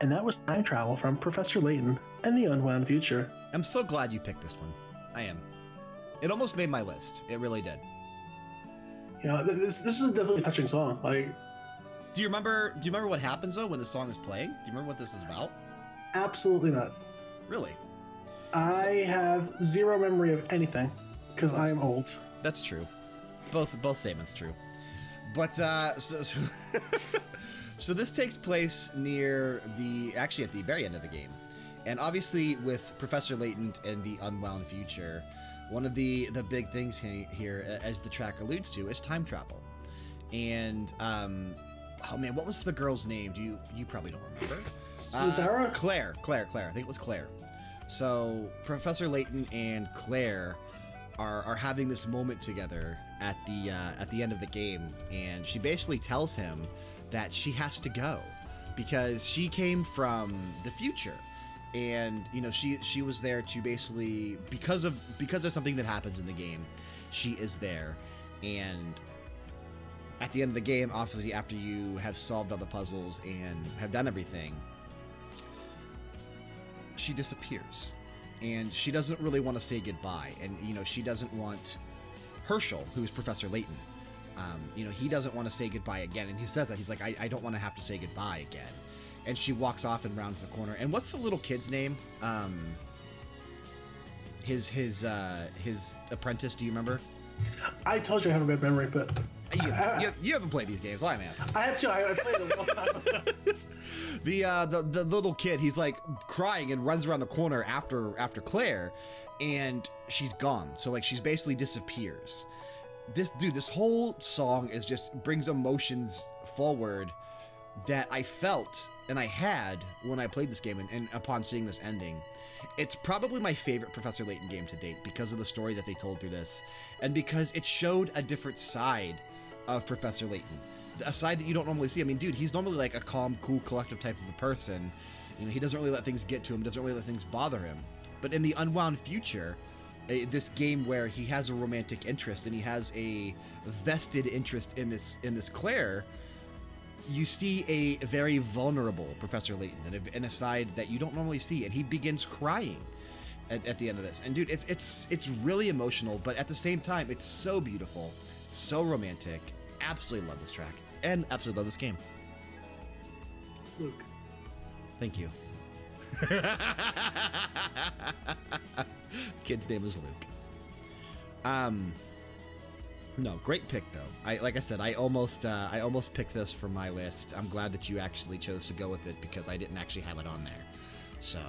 And that was Time Travel from Professor Layton and the Unwound Future. I'm so glad you picked this one. I am. It almost made my list. It really did. You know, this this is a definitely touching song. Like, Do you remember? Do you remember what happens though when the song is playing? Do you remember what this is about? absolutely not. Really? I have zero memory of anything because I am old. That's true. Both both statements true. But uh, so so, so this takes place near the actually at the very end of the game, and obviously with Professor Layton and the Unwound Future, one of the the big things here, as the track alludes to, is time travel. And um, oh man, what was the girl's name? Do you you probably don't remember? Uh? Claire, Claire, Claire. I think it was Claire. So Professor Layton and Claire are, are having this moment together at the uh, at the end of the game, and she basically tells him that she has to go because she came from the future, and you know she she was there to basically because of because of something that happens in the game, she is there, and at the end of the game, obviously after you have solved all the puzzles and have done everything, she disappears. And she doesn't really want to say goodbye. And, you know, she doesn't want Herschel, who's Professor Layton, um, you know, he doesn't want to say goodbye again. And he says that. He's like, I, I don't want to have to say goodbye again. And she walks off and rounds the corner. And what's the little kid's name? Um, his his uh, his apprentice. Do you remember? I told you I have a bad memory, but You, I- you, you haven't played these games. I'm asking. I have to. I, I played a long time the, uh, the the little kid, he's like crying and runs around the corner after after Claire, and she's gone. So like she's basically disappears. This dude, this whole song is just brings emotions forward that I felt and I had when I played this game and, and upon seeing this ending. It's probably my favorite Professor Layton game to date because of the story that they told through this, and because it showed a different side of Professor Layton. A side that you don't normally see. I mean, dude, he's normally like a calm, cool, collective type of a person. You know, he doesn't really let things get to him, doesn't really let things bother him. But in the Unwound Future, this game where he has a romantic interest and he has a vested interest in this in this Claire, you see a very vulnerable Professor Layton and a, and a side that you don't normally see, and he begins crying at, at the end of this. And dude, it's it's it's really emotional, but at the same time, it's so beautiful, so romantic. Absolutely love this track, and absolutely love this game. Luke. Thank you. Kid's name is Luke. Um, no, great pick though. I like I said, I almost uh, I almost picked this for my list. I'm glad that you actually chose to go with it because I didn't actually have it on there. So,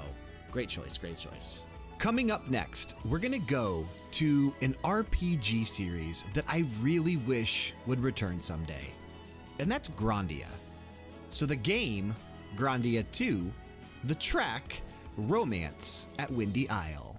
great choice, great choice. Coming up next, we're gonna go to an RPG series that I really wish would return someday, and that's Grandia. So the game, Grandia 2, the track, Romance at Windy Isle.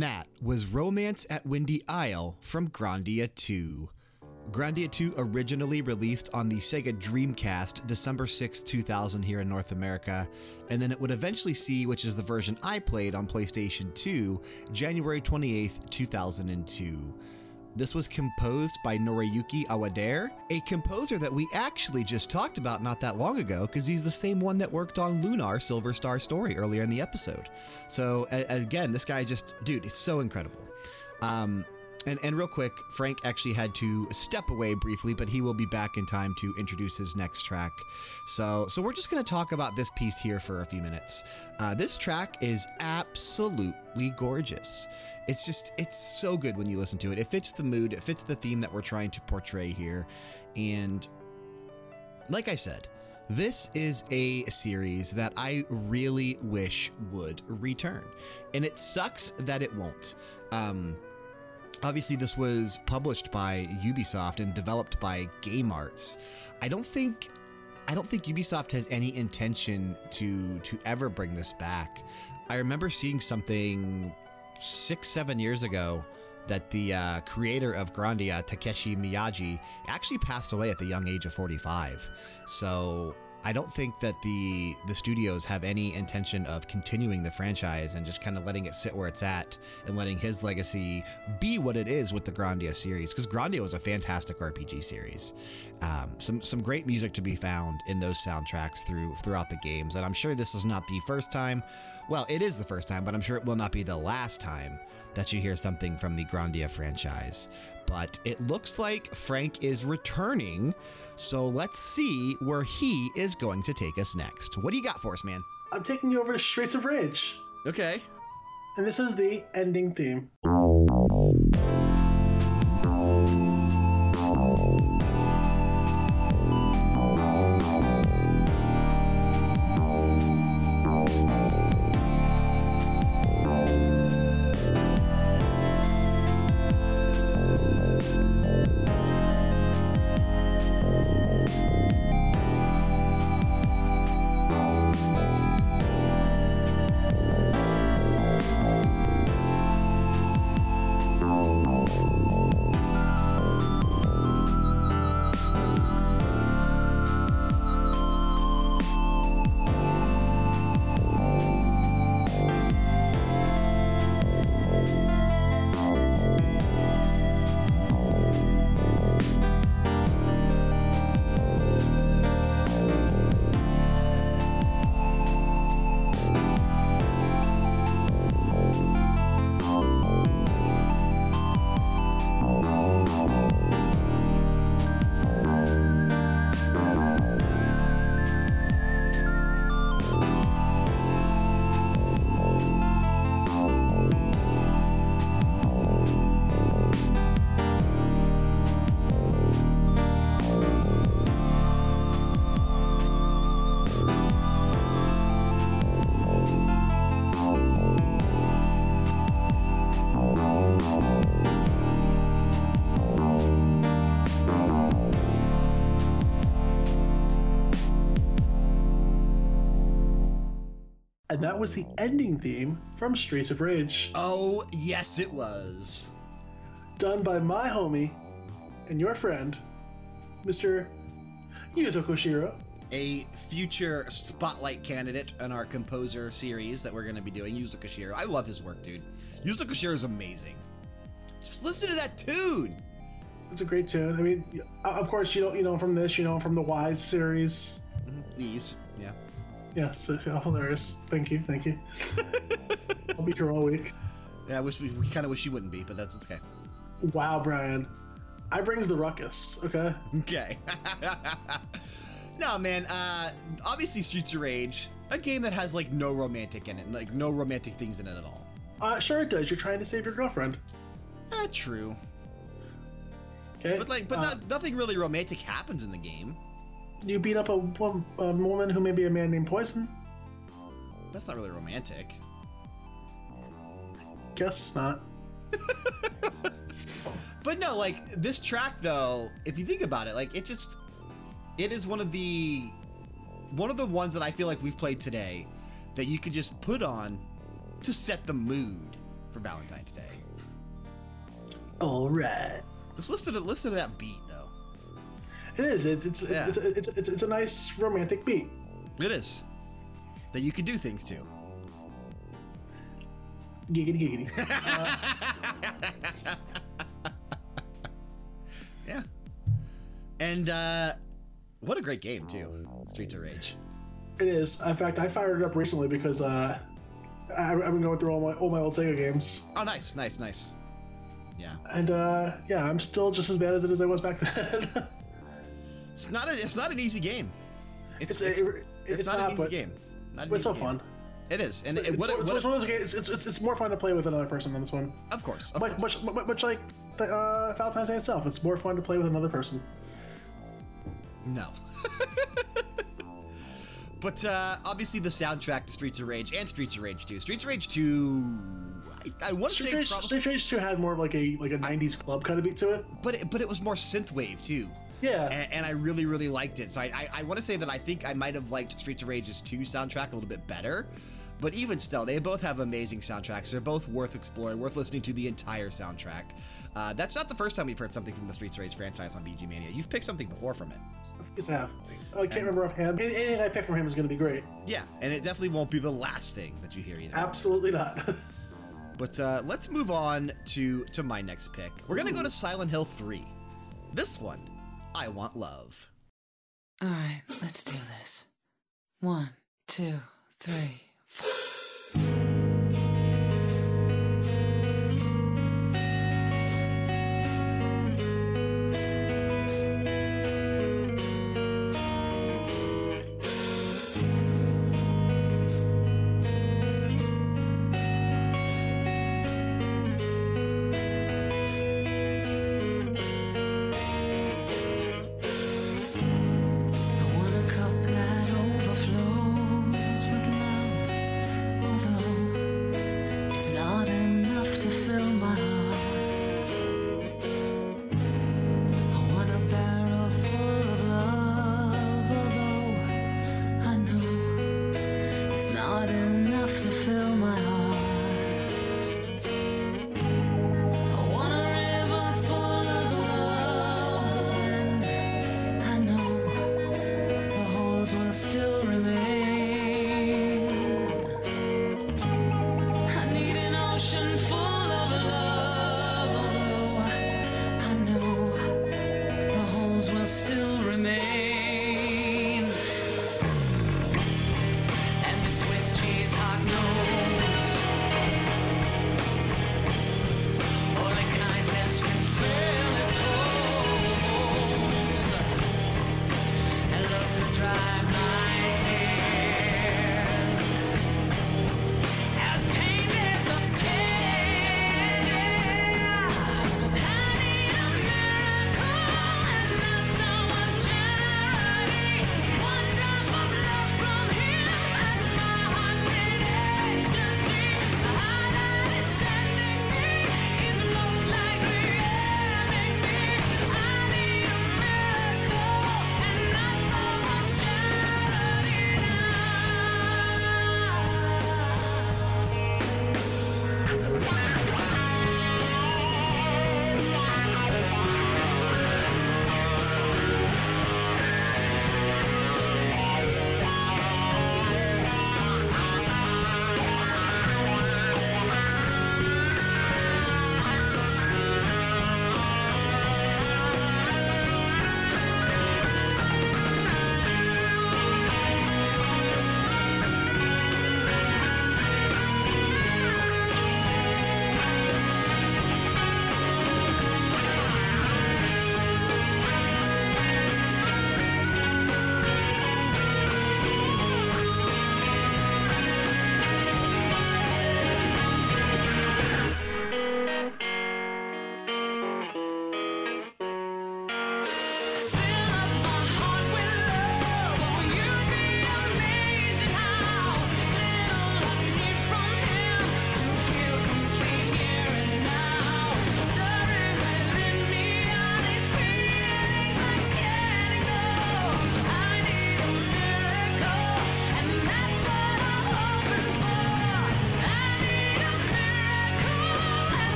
That was Romance at Windy Isle from Grandia 2. Grandia 2 originally released on the Sega Dreamcast December 6, 2000 here in North America, and then it would eventually see, which is the version I played on PlayStation 2, January 28, 2002. This was composed by Noriyuki Iwadare, a composer that we actually just talked about not that long ago because he's the same one that worked on Lunar Silver Star Story earlier in the episode. So, again, this guy just, dude, it's so incredible. Um, and, and real quick, Frank actually had to step away briefly, but he will be back in time to introduce his next track. So, so we're just going to talk about this piece here for a few minutes. Uh, this track is absolutely gorgeous. It's just, it's so good when you listen to it. It fits the mood, it fits the theme that we're trying to portray here. And like I said, this is a series that I really wish would return. And it sucks that it won't. Um, obviously, this was published by Ubisoft and developed by Game Arts. I don't think. I don't think Ubisoft has any intention to to ever bring this back. I remember seeing something six, seven years ago that the uh, creator of Grandia, Takeshi Miyaji, actually passed away at the young age of 45. So I don't think that the the studios have any intention of continuing the franchise and just kind of letting it sit where it's at and letting his legacy be what it is with the Grandia series. Because Grandia was a fantastic RPG series. Um, some some great music to be found in those soundtracks through throughout the games, and I'm sure this is not the first time. Well, it is the first time, but I'm sure it will not be the last time that you hear something from the Grandia franchise. But it looks like Frank is returning, so let's see where he is going to take us next. What do you got for us, man? I'm taking you over to Streets of Rage, Okay. and this is the ending theme. And that was the ending theme from Streets of Rage, Oh, yes, it was. done by my homie and your friend, Mr. Yuzo Koshiro. A future spotlight candidate in our composer series that we're going to be doing, Yuzo Koshiro. I love his work, dude. Yuzo Koshiro is amazing. Just listen to that tune. It's a great tune. I mean, of course, you know, you know from this, you know from the Wise series. Mm-hmm. Please. Yeah. Yes, it's hilarious. Thank you, thank you. I'll be here all week. Yeah, I wish we, we kind of wish you wouldn't be, but that's okay. Wow, Brian. I brings the ruckus, okay? Okay. no, man. Uh, obviously, Streets of Rage, a game that has like no romantic in it, like no romantic things in it at all. Uh, sure it does. You're trying to save your girlfriend. Eh, true. Okay? But like, but Uh, not, nothing really romantic happens in the game. You beat up a, a woman who may be a man named Poison? That's not really romantic. Guess not. But no, like this track though, if you think about it, like it just it is one of the one of the ones that I feel like we've played today that you could just put on to set the mood for Valentine's Day. All right. Just listen to listen to that beat. It is. It's it's Yeah. it's, it's, it's, it's a nice romantic beat. It is that you can do things to. Giggity giggity. Yeah. And uh, what a great game too, Streets of Rage. it is. In fact, I fired it up recently because uh, I, I've been going through all my all my old Sega games, Oh, nice, nice, nice. Yeah, and uh, yeah, I'm still just as bad as it as I was back then. It's not a, it's not an easy game. it's It's it's, it, it's it's not, not, an easy but, game. Not but it's so game. fun. It is, and It's, it, what, it's, what, it's one of those games. It's, it's, it's more fun to play with another person than this one. of course, of Much, course. much, much, like the, uh, Valentine's Day itself. It's more fun to play with another person. No. but uh, obviously, the soundtrack to Streets of Rage and Streets of Rage 2. Streets of Rage 2. I, I want to say, Rage, prob- Street Rage 2 had more of like a like a '90s club kind of beat to it. but it, but it was more synthwave too. Yeah, and, and I really, really liked it. So I, I, I want to say that I think I might have liked Streets of Rage's 2 soundtrack a little bit better. But even still, they both have amazing soundtracks. They're both worth exploring, worth listening to the entire soundtrack. Uh, that's not the first time we've heard something from the Streets of Rage franchise on BG Mania. You've picked something before from it. yes, I have. I can't remember offhand. Any- Anything I pick from him is going to be great. Yeah, and it definitely won't be the last thing that you hear. You know. Absolutely not. But uh, let's move on to to my next pick. We're gonna go to Silent Hill 3. This one, I Want Love. All right, let's do this. One, two, three,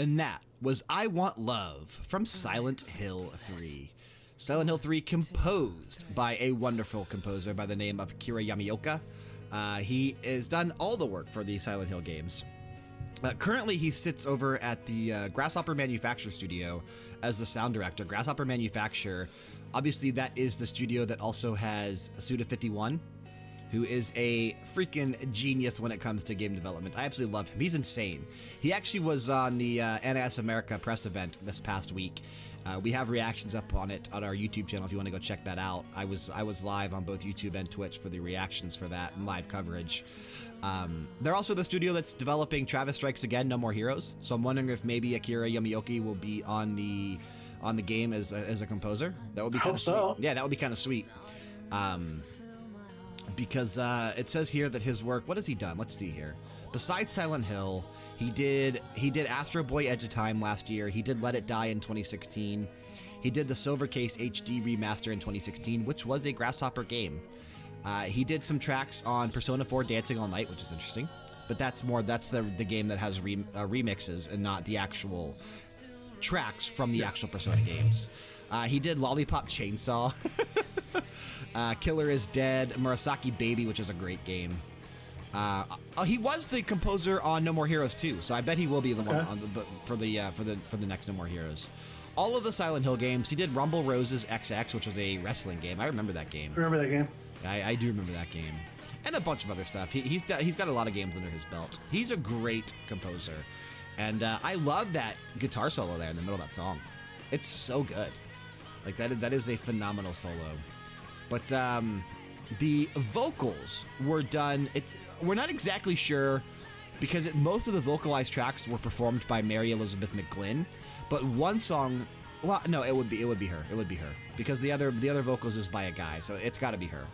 And that was I Want Love from Silent Hill 3. Silent Hill 3 composed by a wonderful composer by the name of Akira Yamaoka. Uh, he has done all the work for the Silent Hill games. Uh, currently, he sits over at the uh, Grasshopper Manufacture Studio as the sound director. Grasshopper Manufacture, obviously, that is the studio that also has Suda 51, who is a freaking genius when it comes to game development. I absolutely love him. He's insane. He actually was on the uh, NAS America press event this past week. Uh, we have reactions up on it on our YouTube channel if you want to go check that out. I was I was live on both YouTube and Twitch for the reactions for that and live coverage. Um, they're also the studio that's developing Travis Strikes Again, No More Heroes. So I'm wondering if maybe Akira Yamaoka will be on the on the game as a, as a composer. That would be kind Hope of so. sweet. Yeah, that would be kind of sweet. Um, because uh, it says here that his work. What has he done? Let's see here. Besides Silent Hill, he did he did Astro Boy Edge of Time last year. He did Let It Die in 2016. He did the Silver Case HD remaster in 2016, which was a Grasshopper game. Uh, he did some tracks on Persona 4 Dancing All Night, which is interesting. But that's more that's the the game that has re, uh, remixes and not the actual tracks from the actual Persona games. Uh, he did Lollipop Chainsaw, uh, Killer is Dead, Murasaki Baby, which is a great game. Uh, uh, he was the composer on No More Heroes too, so I bet he will be the one on the, for the uh, for the for the next No More Heroes. All of the Silent Hill games. He did Rumble Roses XX, which was a wrestling game. I remember that game. Remember that game? I, I do remember that game, and a bunch of other stuff. He, he's got- he's got a lot of games under his belt. He's a great composer, and uh, I love that guitar solo there in the middle of that song. It's so good. Like that is that is a phenomenal solo. But um, the vocals were done. It's we're not exactly sure because it, most of the vocalized tracks were performed by Mary Elizabeth McGlynn, but one song. Well, no, it would be it would be her. It would be her because the other the other vocals is by a guy, so it's got to be her.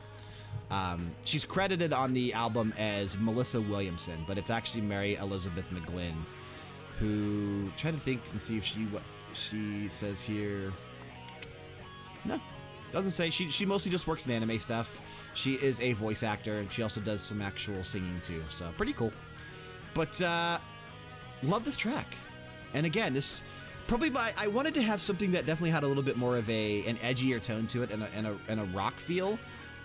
Um, she's credited on the album as Melissa Williamson, but it's actually Mary Elizabeth McGlynn, who trying to think and see if she what she says here. No, doesn't say. She she mostly just works in anime stuff. She is a voice actor, and she also does some actual singing too. So pretty cool. But uh, love this track. And again, this probably my I wanted to have something that definitely had a little bit more of a an edgier tone to it and a, and a, and a rock feel.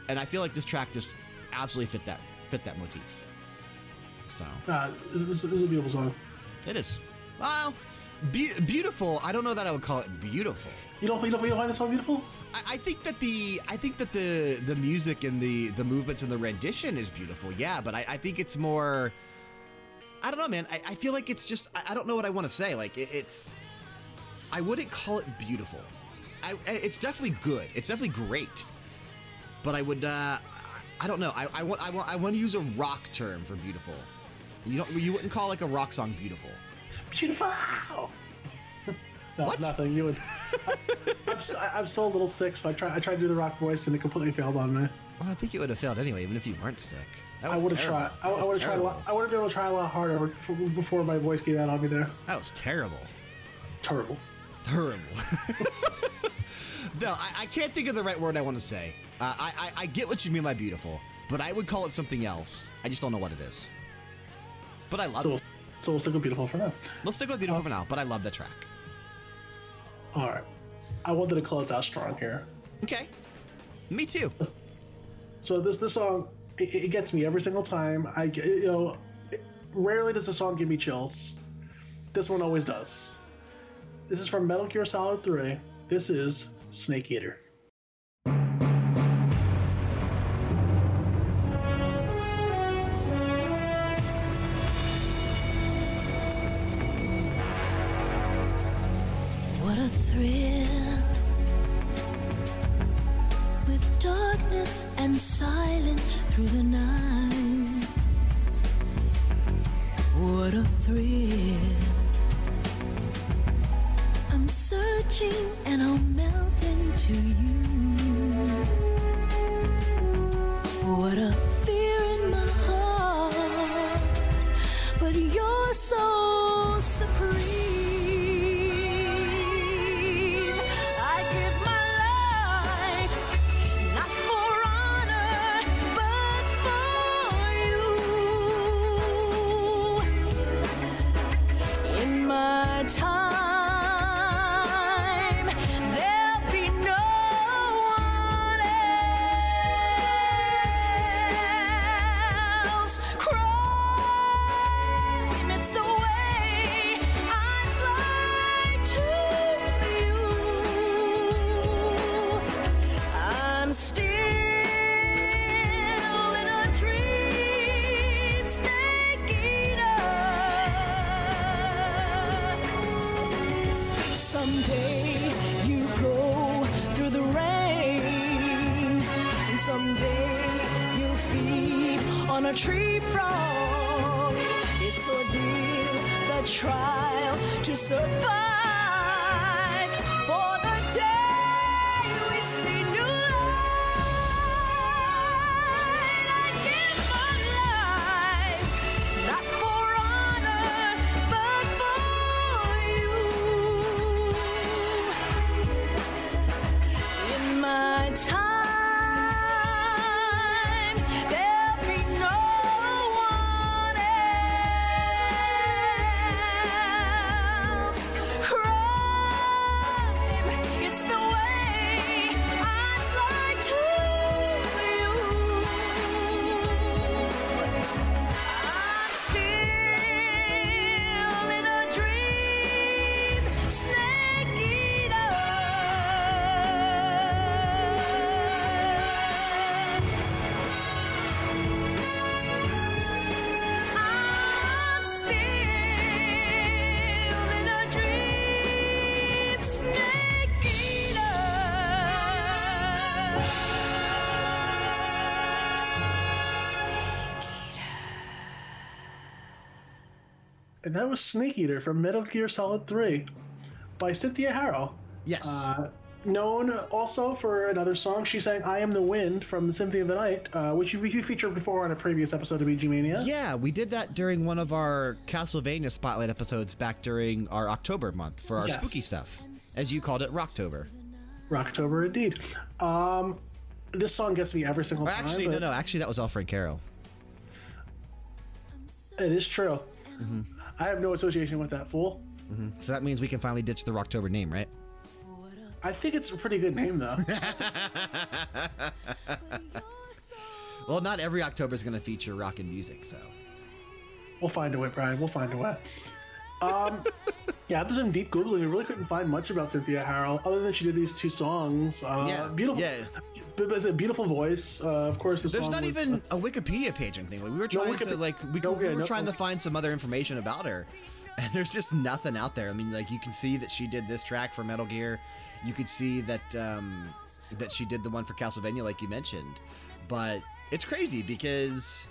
And I feel like this track just absolutely fit that fit that motif. So Uh, this, this is a beautiful song. it is. Well, be- beautiful. I don't know that I would call it beautiful. You don't, you don't, you don't find this song beautiful? I, I think that the I think that the the music and the the movements and the rendition is beautiful. Yeah, but I, I think it's more. I don't know, man. I, I feel like it's just I, I don't know what I want to say. Like it, it's. I wouldn't call it beautiful. I, it's definitely good. It's definitely great. But I would. Uh, I, I don't know. I, I want I want I want to use a rock term for beautiful. You don't. You wouldn't call like a rock song beautiful. Beautiful. no, What? nothing. You would. I, I'm, s- I- I'm still a little sick, so I try. I tried to do the rock voice, and it completely failed on me. Well, I think you would have failed anyway, even if you weren't sick. I would have tried. I, I would have tried a lot. I would have been able to try a lot harder before, before my voice gave out on me there. That was terrible. Terrible. Terrible. no, I, I can't think of the right word I want to say. Uh, I, I, I get what you mean by beautiful, but I would call it something else. I just don't know what it is. But I love So, it. So we'll stick with beautiful for now. We'll stick with beautiful uh, for now, but I love the track. All right. I wanted to close out strong here. Okay. Me too. So this this song it, it gets me every single time. I you know, rarely does a song give me chills. This one always does. This is from Metal Gear Solid 3. This is Snake Eater. Through the night. What a thrill. I'm searching and I'll melt into you. And that was Snake Eater from Metal Gear Solid 3 by Cynthia Harrell. Yes. Uh, known also for another song, she sang I Am the Wind from The Symphony of the Night, uh, which you, you featured before on a previous episode of BG Mania. yeah, we did that during one of our Castlevania Spotlight episodes back during our October month for our Yes. spooky stuff. As you called it, Rocktober. Rocktober indeed. Um, this song gets me every single Or time. actually, no, no. Actually, that was all Frank Carroll. It is true. Mm-hmm. I have no association with that fool. So that means we can finally ditch the Rocktober name, right? I think it's a pretty good name, though. Well, not every October is going to feature rock and music, so. We'll find a way, Brian. We'll find a way. Um, yeah, after some deep googling, we really couldn't find much about Cynthia Harrell other than she did these two songs. Uh, Yeah, beautiful. yeah. But it's a beautiful voice. Uh, of course, the There's not was- even a Wikipedia page or anything. We were trying to like we, no, we were no- trying to find some other information about her, and there's just nothing out there. I mean, like you can see that she did this track for Metal Gear. You could see that um, that she did the one for Castlevania, like you mentioned. But it's crazy because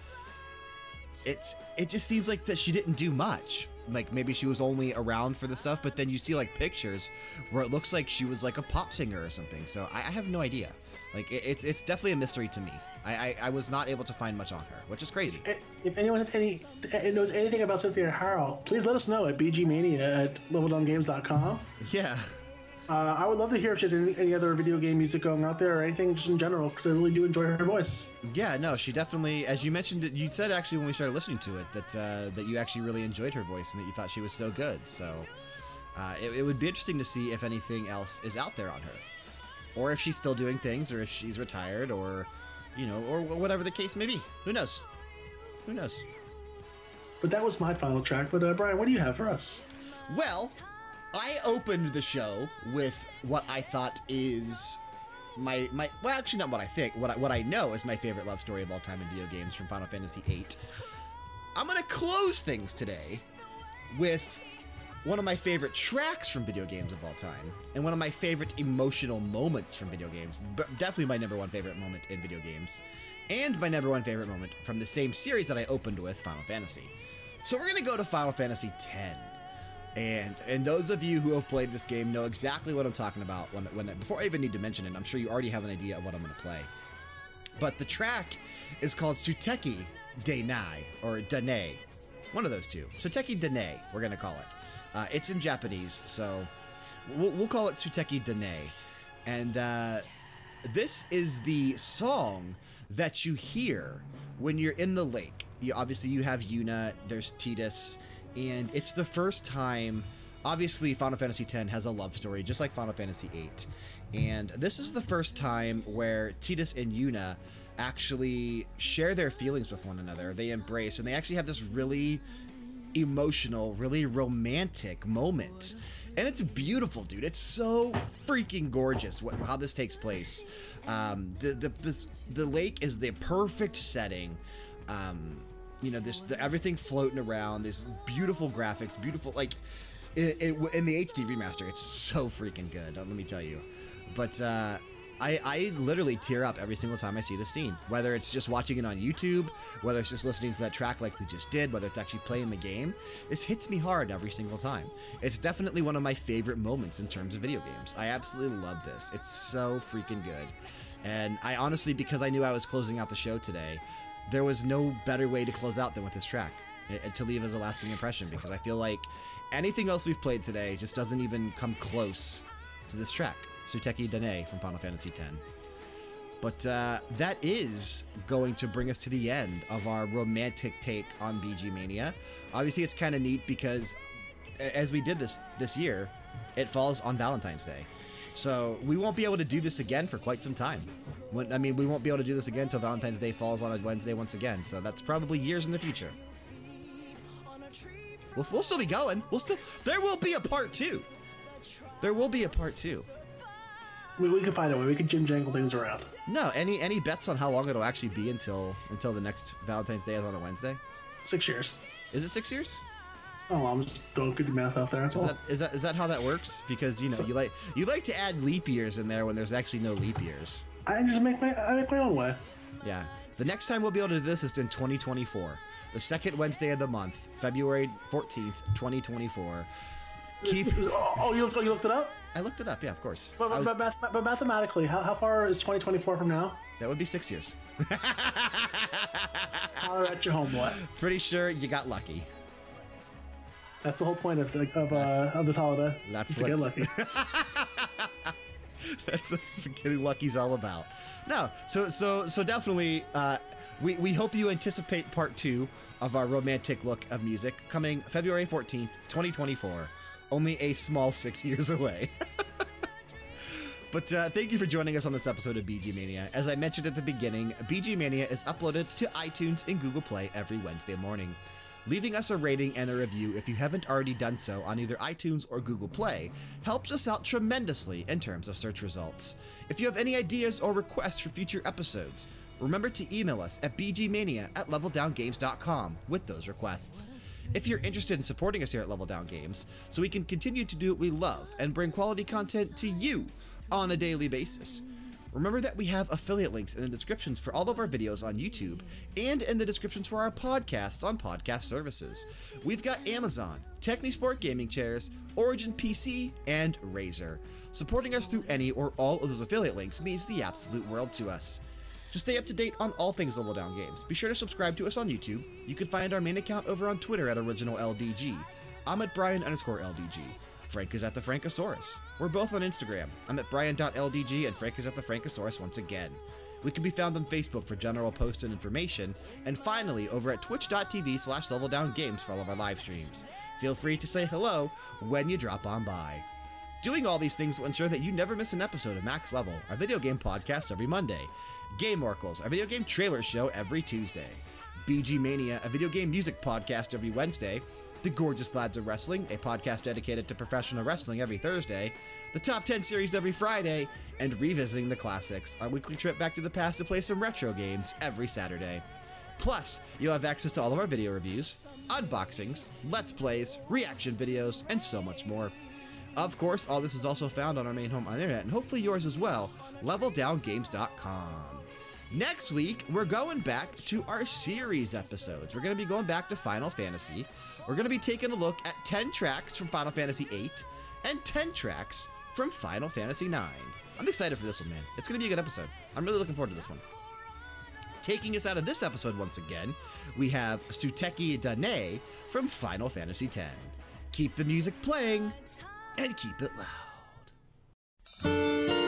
it's it just seems like that she didn't do much. Like maybe she was only around for the stuff, but then you see like pictures where it looks like she was like a pop singer or something. So I, I have no idea. Like it, it's it's definitely a mystery to me. I, I I was not able to find much on her, which is crazy. If anyone has any knows anything about Cynthia Harrell, please let us know at bgmania at leveldowngames.com. Yeah. Uh, I would love to hear if she has any, any other video game music going out there or anything just in general, because I really do enjoy her voice. Yeah, no, she definitely, as you mentioned, you said actually when we started listening to it that uh, that you actually really enjoyed her voice and that you thought she was so good. So uh, it, it would be interesting to see if anything else is out there on her, or if she's still doing things, or if she's retired, or you know, or whatever the case may be. Who knows? Who knows? But that was my final track. But uh, Brian, what do you have for us? Well, I opened the show with what I thought is my my well, actually not what I think. What I, what I know is my favorite love story of all time in video games from Final Fantasy VIII. I'm gonna close things today with one of my favorite tracks from video games of all time, and one of my favorite emotional moments from video games. But definitely my number one favorite moment in video games, and my number one favorite moment from the same series that I opened with, Final Fantasy. So we're gonna go to Final Fantasy X. And and those of you who have played this game know exactly what I'm talking about. When when before I even need to mention it, I'm sure you already have an idea of what I'm going to play. But the track is called Suteki Denai or Dane, one of those two. Suteki Dane, we're going to call it. Uh, it's in Japanese, so we'll, we'll call it Suteki Dane. And uh, this is the song that you hear when you're in the lake. You, obviously, you have Yuna, there's Tidus, and it's the first time. Obviously, Final Fantasy X has a love story, just like Final Fantasy VIII. And this is the first time where Tidus and Yuna actually share their feelings with one another. They embrace, and they actually have this really emotional, really romantic moment. And it's beautiful, dude. It's so freaking gorgeous what, how this takes place. Um, the, the, this, the lake is the perfect setting. Um, you know, this the, everything floating around, this beautiful graphics, beautiful like it, it, in the HD remaster, it's so freaking good. Let me tell you. But uh, I, I literally tear up every single time I see the scene. Whether it's just watching it on YouTube, whether it's just listening to that track like we just did, whether it's actually playing the game, this hits me hard every single time. It's definitely one of my favorite moments in terms of video games. I absolutely love this. It's so freaking good. And I honestly, because I knew I was closing out the show today, there was no better way to close out than with this track eh, eh, to leave as a lasting impression because I feel like anything else we've played today just doesn't even come close to this track. Suteki Dane from Final Fantasy X. But uh, that is going to bring us to the end of our romantic take on BG Mania. Obviously, it's kind of neat because as we did this this year, it falls on Valentine's Day. So we won't be able to do this again for quite some time. When, I mean, we won't be able to do this again until Valentine's Day falls on a Wednesday once again. So that's probably years in the future. We'll, we'll still be going. We'll still. There will be a part two. There will be a part two. We, we can find a way. We can jim jangle things around. No, any any bets on how long it'll actually be until until the next Valentine's Day is on a Wednesday? Six years. Is it six years? Oh, I'm just throwing good math out there. That's Is all. that is that is that how that works? Because you know you like you like to add leap years in there when there's actually no leap years. I just make my I make my own way. Yeah. The next time we'll be able to do this is in 2024, the second Wednesday of the month, February 14th, 2024. Keep. Oh, oh, you, looked, you looked it up? I looked it up. Yeah, of course. But, was- but, math, but mathematically, how, how far is 2024 from now? that would be six years. Holler at your homeboy. Pretty sure you got lucky. That's the whole point of the, of, uh, of this holiday. That's to get what- lucky. That's what getting lucky's all about. No, so so so definitely, uh, we we hope you anticipate part two of our romantic look of music coming February fourteenth, twenty twenty four. Only a small six years away. But uh, thank you for joining us on this episode of BG Mania. As I mentioned at the beginning, BG Mania is uploaded to iTunes and Google Play every Wednesday morning. Leaving us a rating and a review if you haven't already done so on either iTunes or Google Play helps us out tremendously in terms of search results. If you have any ideas or requests for future episodes, remember to email us at bgmania at leveldowngames.com with those requests. If you're interested in supporting us here at Level Down Games, so we can continue to do what we love and bring quality content to you on a daily basis, remember that we have affiliate links in the descriptions for all of our videos on YouTube and in the descriptions for our podcasts on podcast services. We've got Amazon, Technisport Gaming Chairs, Origin PC, and Razer. Supporting us through any or all of those affiliate links means the absolute world to us. To stay up to date on all things Level Down Games, be sure to subscribe to us on YouTube. You can find our main account over on Twitter at OriginalLDG. I'm at Brian underscore LDG. Frank is at the Frankosaurus. We're both on Instagram. I'm at Brian.LDG and Frank is at the Frankosaurus once again. We can be found on Facebook for general posts and information, and finally over at twitch.tv slash leveldowngames for all of our live streams. Feel free to say hello when you drop on by. Doing all these things will ensure that you never miss an episode of Max Level, our video game podcast every Monday, Game Oracles, our video game trailer show every Tuesday, BG Mania, a video game music podcast every Wednesday, The Gorgeous Lads of Wrestling, a podcast dedicated to professional wrestling every Thursday, the Top 10 series every Friday, and Revisiting the Classics, a weekly trip back to the past to play some retro games every Saturday. Plus, you'll have access to all of our video reviews, unboxings, let's plays, reaction videos, and so much more. Of course, all this is also found on our main home on the internet, and hopefully yours as well, leveldowngames.com. Next week, we're going back to our series episodes. We're going to be going back to Final Fantasy. We're going to be taking a look at 10 tracks from Final Fantasy VIII and 10 tracks from Final Fantasy IX. I'm excited for this one, man. It's going to be a good episode. I'm really looking forward to this one. Taking us out of this episode once again, we have Suteki Dane from Final Fantasy X. Keep the music playing and keep it loud.